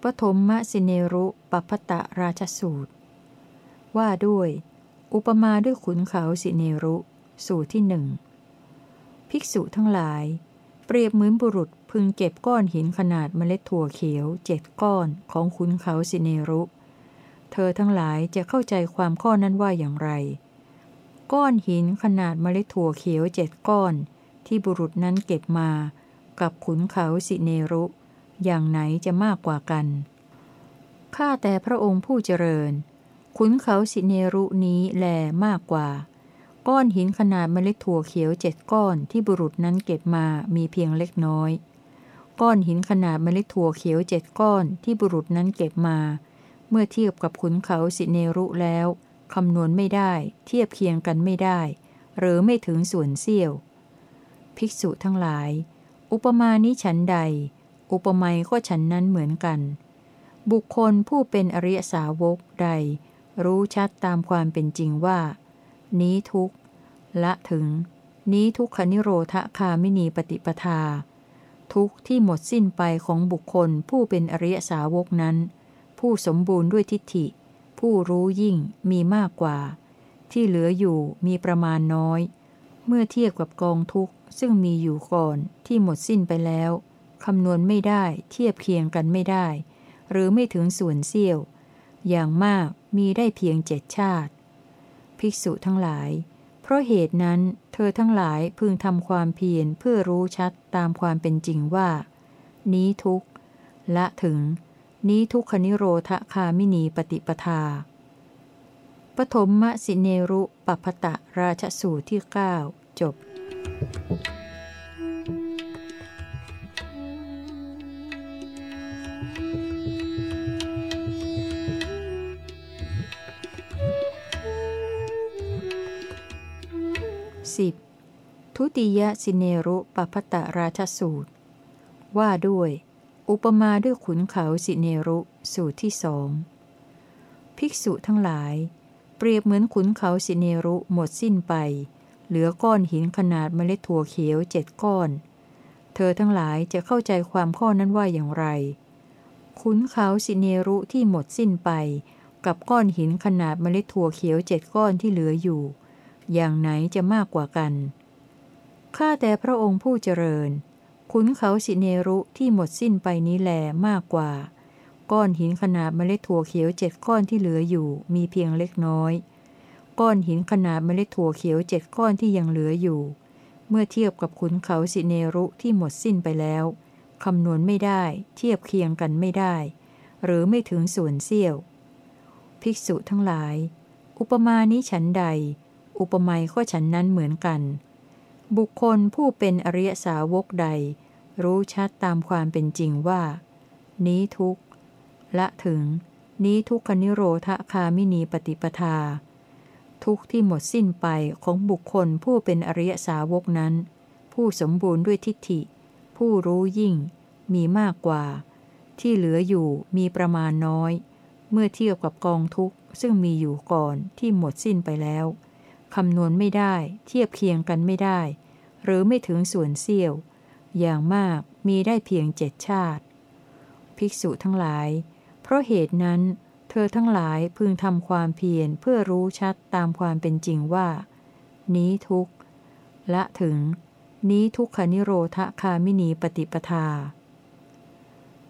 ปฐมมสิเนรุปปตะราชสูตร ว่าด้วย อุปมาด้วยขุนเขาสิเนรุสูตรที่หนึ่งภิกษุทั้งหลาย เปรียบเหมือนบุรุษพึงเก็บก้อนหินขนาดเมล็ดถั่วเขียวเจ็ดก้อนของขุนเขาสิเนรุ เธอทั้งหลายจะเข้าใจความข้อนั้นว่าอย่างไร ก้อนหินขนาดเมล็ดถั่วเขียวเจ็ดก้อน ที่บุรุษนั้นเก็บมา กับขุนเขาสิเนรุ อย่างไหนจะมากกว่ากัน ข้าแต่พระองค์ผู้เจริญ ขุนเขาสิเนรุนี้แลมากกว่า ก้อนหินขนาดเมล็ดถั่วเขียวเจ็ดก้อนที่บุรุษนั้นเก็บมามีเพียงเล็กน้อย ก้อนหินขนาดเมล็ดถั่วเขียวเจ็ดก้อนที่บุรุษนั้นเก็บมา เมื่อเทียบกับขุนเขาสิเนรุแล้วคำนวณไม่ได้ เทียบเคียงกันไม่ได้ หรือไม่ถึงส่วนเสี้ยว ภิกษุทั้งหลาย อุปมานี้ฉันใด อุปมยก็ฉันนั้นเหมือนกัน บุคคลผู้เป็นอริยสาวกใด รู้ชัดตามความเป็นจริงว่า นี้ทุกละถึง นี้ทุกขนิโรธคามินีปฏิปทา ทุกที่หมดสิ้นไปของบุคคลผู้เป็นอริยสาวกนั้น ผู้สมบูรณ์ด้วยทิฏฐิ ผู้รู้ยิ่งมีมากกว่า ที่เหลืออยู่มีประมาณน้อย เมื่อเทียบกับกองทุกข์ซึ่งมีอยู่ก่อนที่หมดสิ้นไปแล้ว คำนวณไม่ได้ เทียบเคียงกันไม่ได้ หรือไม่ถึงส่วนเสี้ยว อย่างมากมีได้เพียงเจ็ดชาติ ภิกษุทั้งหลาย เพราะเหตุนั้นเธอทั้งหลายพึงทำความเพียรเพื่อรู้ชัดตามความเป็นจริงว่า นี้ทุกขละถึง นี้ทุกขนิโรธคามินีปฏิปทา ปฐมมสิเนรุปปตะราชสูตรที่ 9 จบ 10. ทุติยสิเนรุปปตะราชสูตร ว่าด้วย อุปมาด้วยขุนเขาสิเนรุสูตรที่สองภิกษุทั้งหลาย เปรียบเหมือนขุนเขาสิเนรุหมดสิ้นไป เหลือก้อนหินขนาดเมล็ดถั่วเขียวเจ็ดก้อน เธอทั้งหลายจะเข้าใจความข้อนั้นว่าอย่างไร ขุนเขาสิเนรุที่หมดสิ้นไป กับก้อนหินขนาดเมล็ดถั่วเขียวเจ็ดก้อนที่เหลืออยู่ อย่างไหนจะมากกว่ากัน ข้าแต่พระองค์ผู้เจริญ ขุนเขาสิเนรุที่หมดสิ้นไปนี้แลมากกว่า ก้อนหินขนาดเมล็ดถั่วเขียวเจ็ดก้อนที่เหลืออยู่มีเพียงเล็กน้อย ก้อนหินขนาดเมล็ดถั่วเขียวเจ็ดก้อนที่ยังเหลืออยู่ เมื่อเทียบกับขุนเขาสิเนรุที่หมดสิ้นไปแล้วคำนวณไม่ได้ เทียบเคียงกันไม่ได้ หรือไม่ถึงส่วนเสี้ยว ภิกษุทั้งหลาย อุปมานี้ฉันใด อุปไมยก็ฉันนั้นเหมือนกัน บุคคลผู้เป็นอริยสาวกใด รู้ชัดตามความเป็นจริงว่า นี้ทุกข์ละถึง นี้ทุกขนิโรธคามินีปฏิปทา ทุกที่หมดสิ้นไปของบุคคลผู้เป็นอริยสาวกนั้น ผู้สมบูรณ์ด้วยทิฏฐิ ผู้รู้ยิ่ง มีมากกว่า ที่เหลืออยู่มีประมาณน้อย เมื่อเทียบกับกองทุกข์ซึ่งมีอยู่ก่อนที่หมดสิ้นไปแล้ว คำนวณไม่ได้ เทียบเคียงกันไม่ได้ หรือไม่ถึงส่วนเสี้ยว อย่างมากมีได้เพียงเจ็ดชาติ ภิกษุทั้งหลาย เพราะเหตุนั้น เธอทั้งหลายพึงทำความเพียรเพื่อรู้ชัดตามความเป็นจริงว่า นี้ทุกละถึง นี้ทุกขนิโรธคามินีปฏิปทา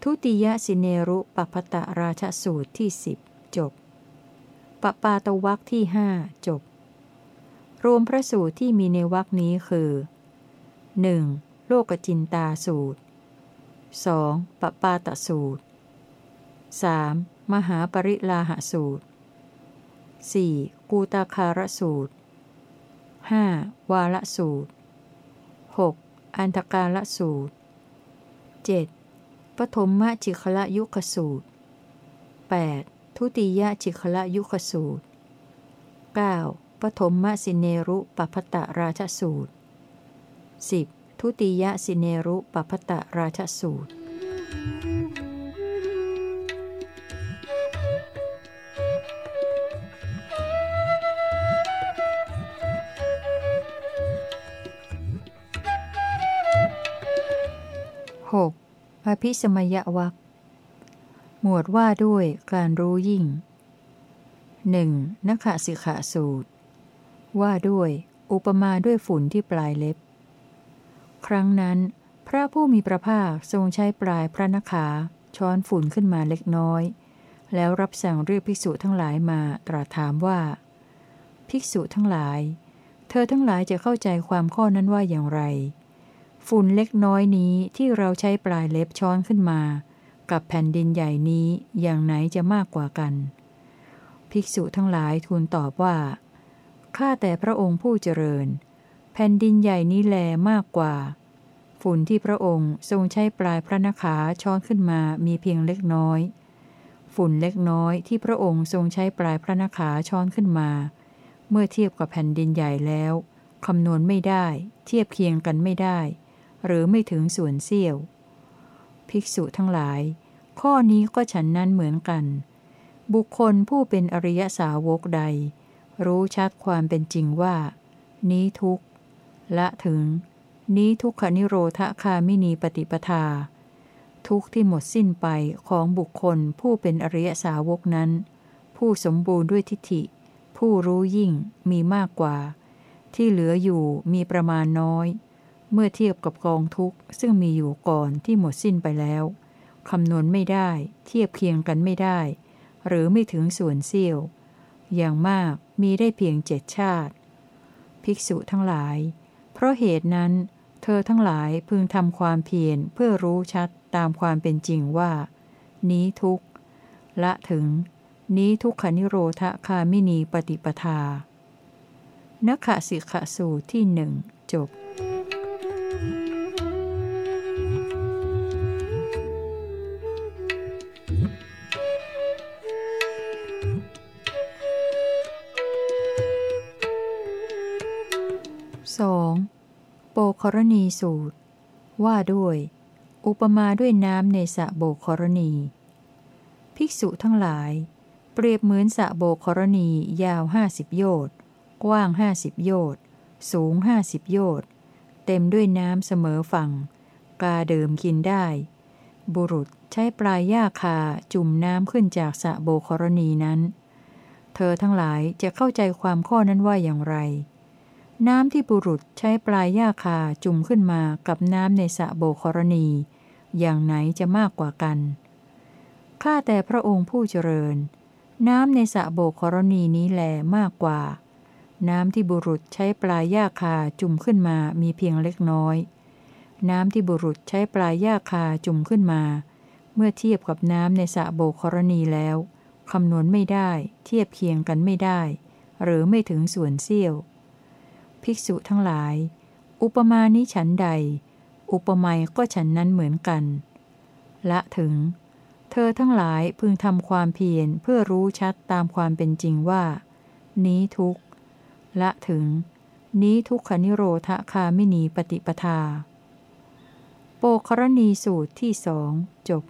ทุติยสิเนรุปปตะราชสูตรที่สิบจบปปาตวักที่ห้าจบ รวมพระสูตรที่มีในวรคนี้คือ 1. โลกจินตาสูตร 2. ปปาตสูตร 3. มหาปริลาหสูตร 4. กูตาคารสูตร 5. วาลสูตร 6. อันตกาลสูตร 7. ปฐมมจิคละยุคสูตร 8. ทุติยจิคละยุคสูตร 9. ปฐมมสิเนรุปพตะราชสูตร 10. ทุติยสิเนรุปพตะราชสูตร 6. อภิสมยวัคหมวดว่าด้วยการรู้ยิ่งหนึ่งนักขสิกขาสูตร ว่าด้วย อุปมาด้วยฝุ่นที่ปลายเล็บ ครั้งนั้น พระผู้มีพระภาคทรงใช้ปลายพระนขา ช้อนฝุ่นขึ้นมาเล็กน้อย แล้วรับสั่งเรียกภิกษุทั้งหลายมาตรัสถามว่า ภิกษุทั้งหลาย เธอทั้งหลายจะเข้าใจความข้อนั้นว่าอย่างไร ฝุ่นเล็กน้อยนี้ที่เราใช้ปลายเล็บช้อนขึ้นมา กับแผ่นดินใหญ่นี้อย่างไหนจะมากกว่ากัน ภิกษุทั้งหลายทูลตอบว่า ข้าแต่พระองค์ผู้เจริญ แผ่นดินใหญ่นี้แลมากกว่า ฝุ่นที่พระองค์ทรงใช้ปลายพระนขาช้อนขึ้นมามีเพียงเล็กน้อย ฝุ่นเล็กน้อยที่พระองค์ทรงใช้ปลายพระนขาช้อนขึ้นมา เมื่อเทียบกับแผ่นดินใหญ่แล้วคำนวณไม่ได้ เทียบเคียงกันไม่ได้ หรือไม่ถึงส่วนเสี้ยว ภิกษุทั้งหลาย ข้อนี้ก็ฉันนั้นเหมือนกัน บุคคลผู้เป็นอริยสาวกใด รู้ชัดความเป็นจริงว่า นี้ทุกละถึง นี้ทุกขนิโรธคามินีปฏิปทา ทุกที่หมดสิ้นไปของบุคคลผู้เป็นอริยสาวกนั้น ผู้สมบูรณ์ด้วยทิฏฐิ ผู้รู้ยิ่งมีมากกว่า ที่เหลืออยู่มีประมาณน้อย เมื่อเทียบกับกองทุกซึ่งมีอยู่ก่อนที่หมดสิ้นไปแล้วคำนวณไม่ได้ เทียบเคียงกันไม่ได้ หรือไม่ถึงส่วนเสี้ยว อย่างมาก มีได้เพียงเจ็ดชาติ ภิกษุทั้งหลาย เพราะเหตุนั้น เธอทั้งหลายพึงทำความเพียรเพื่อรู้ชัดตามความเป็นจริงว่า นี้ทุกละถึง นี้ทุกขนิโรธคามินีปฏิปทานักขสิกขสูตรที่หนึ่งจบ 2. โปครณีสูตร ว่าด้วย อุปมาด้วยน้ำในสะโบครณี ภิกษุทั้งหลาย เปรียบเหมือนสะโบครณียาวห้าสิบโยชน์กว้างห้าสิบโยชน์สูงห้าสิบโยชน์เต็มด้วยน้ำเสมอฝั่ง กาเดิมกินได้ บุรุษใช้ปลายหญ้าคาจุ่มน้ำขึ้นจากสะโบครณีนั้น เธอทั้งหลายจะเข้าใจความข้อนั้นว่าอย่างไร น้ำที่บุรุษใช้ปลายหญ้าคาจุ่มขึ้นมากับน้ำในสระโบกรณี อย่างไหนจะมากกว่ากัน ข้าแต่พระองค์ผู้เจริญ น้ำในสระโบกรณีนี้แลมากกว่า น้ำที่บุรุษใช้ปลายหญ้าคาจุ่มขึ้นมามีเพียงเล็กน้อย น้ำที่บุรุษใช้ปลายหญ้าคาจุ่มขึ้นมา เมื่อเทียบกับน้ำในสระโบกรณีแล้วคำนวณไม่ได้ เทียบเคียงกันไม่ได้ หรือไม่ถึงส่วนเสี้ยว ภิกษุทั้งหลาย อุปมานี้ฉันใด อุปไมยก็ฉันนั้นเหมือนกัน ละถึง เธอทั้งหลายพึงทำความเพียรเพื่อรู้ชัดตามความเป็นจริงว่า นี้ทุกละถึง นี้ทุกขนิโรธคามินีปฏิปทา โปครณีสูตรที่สองจบ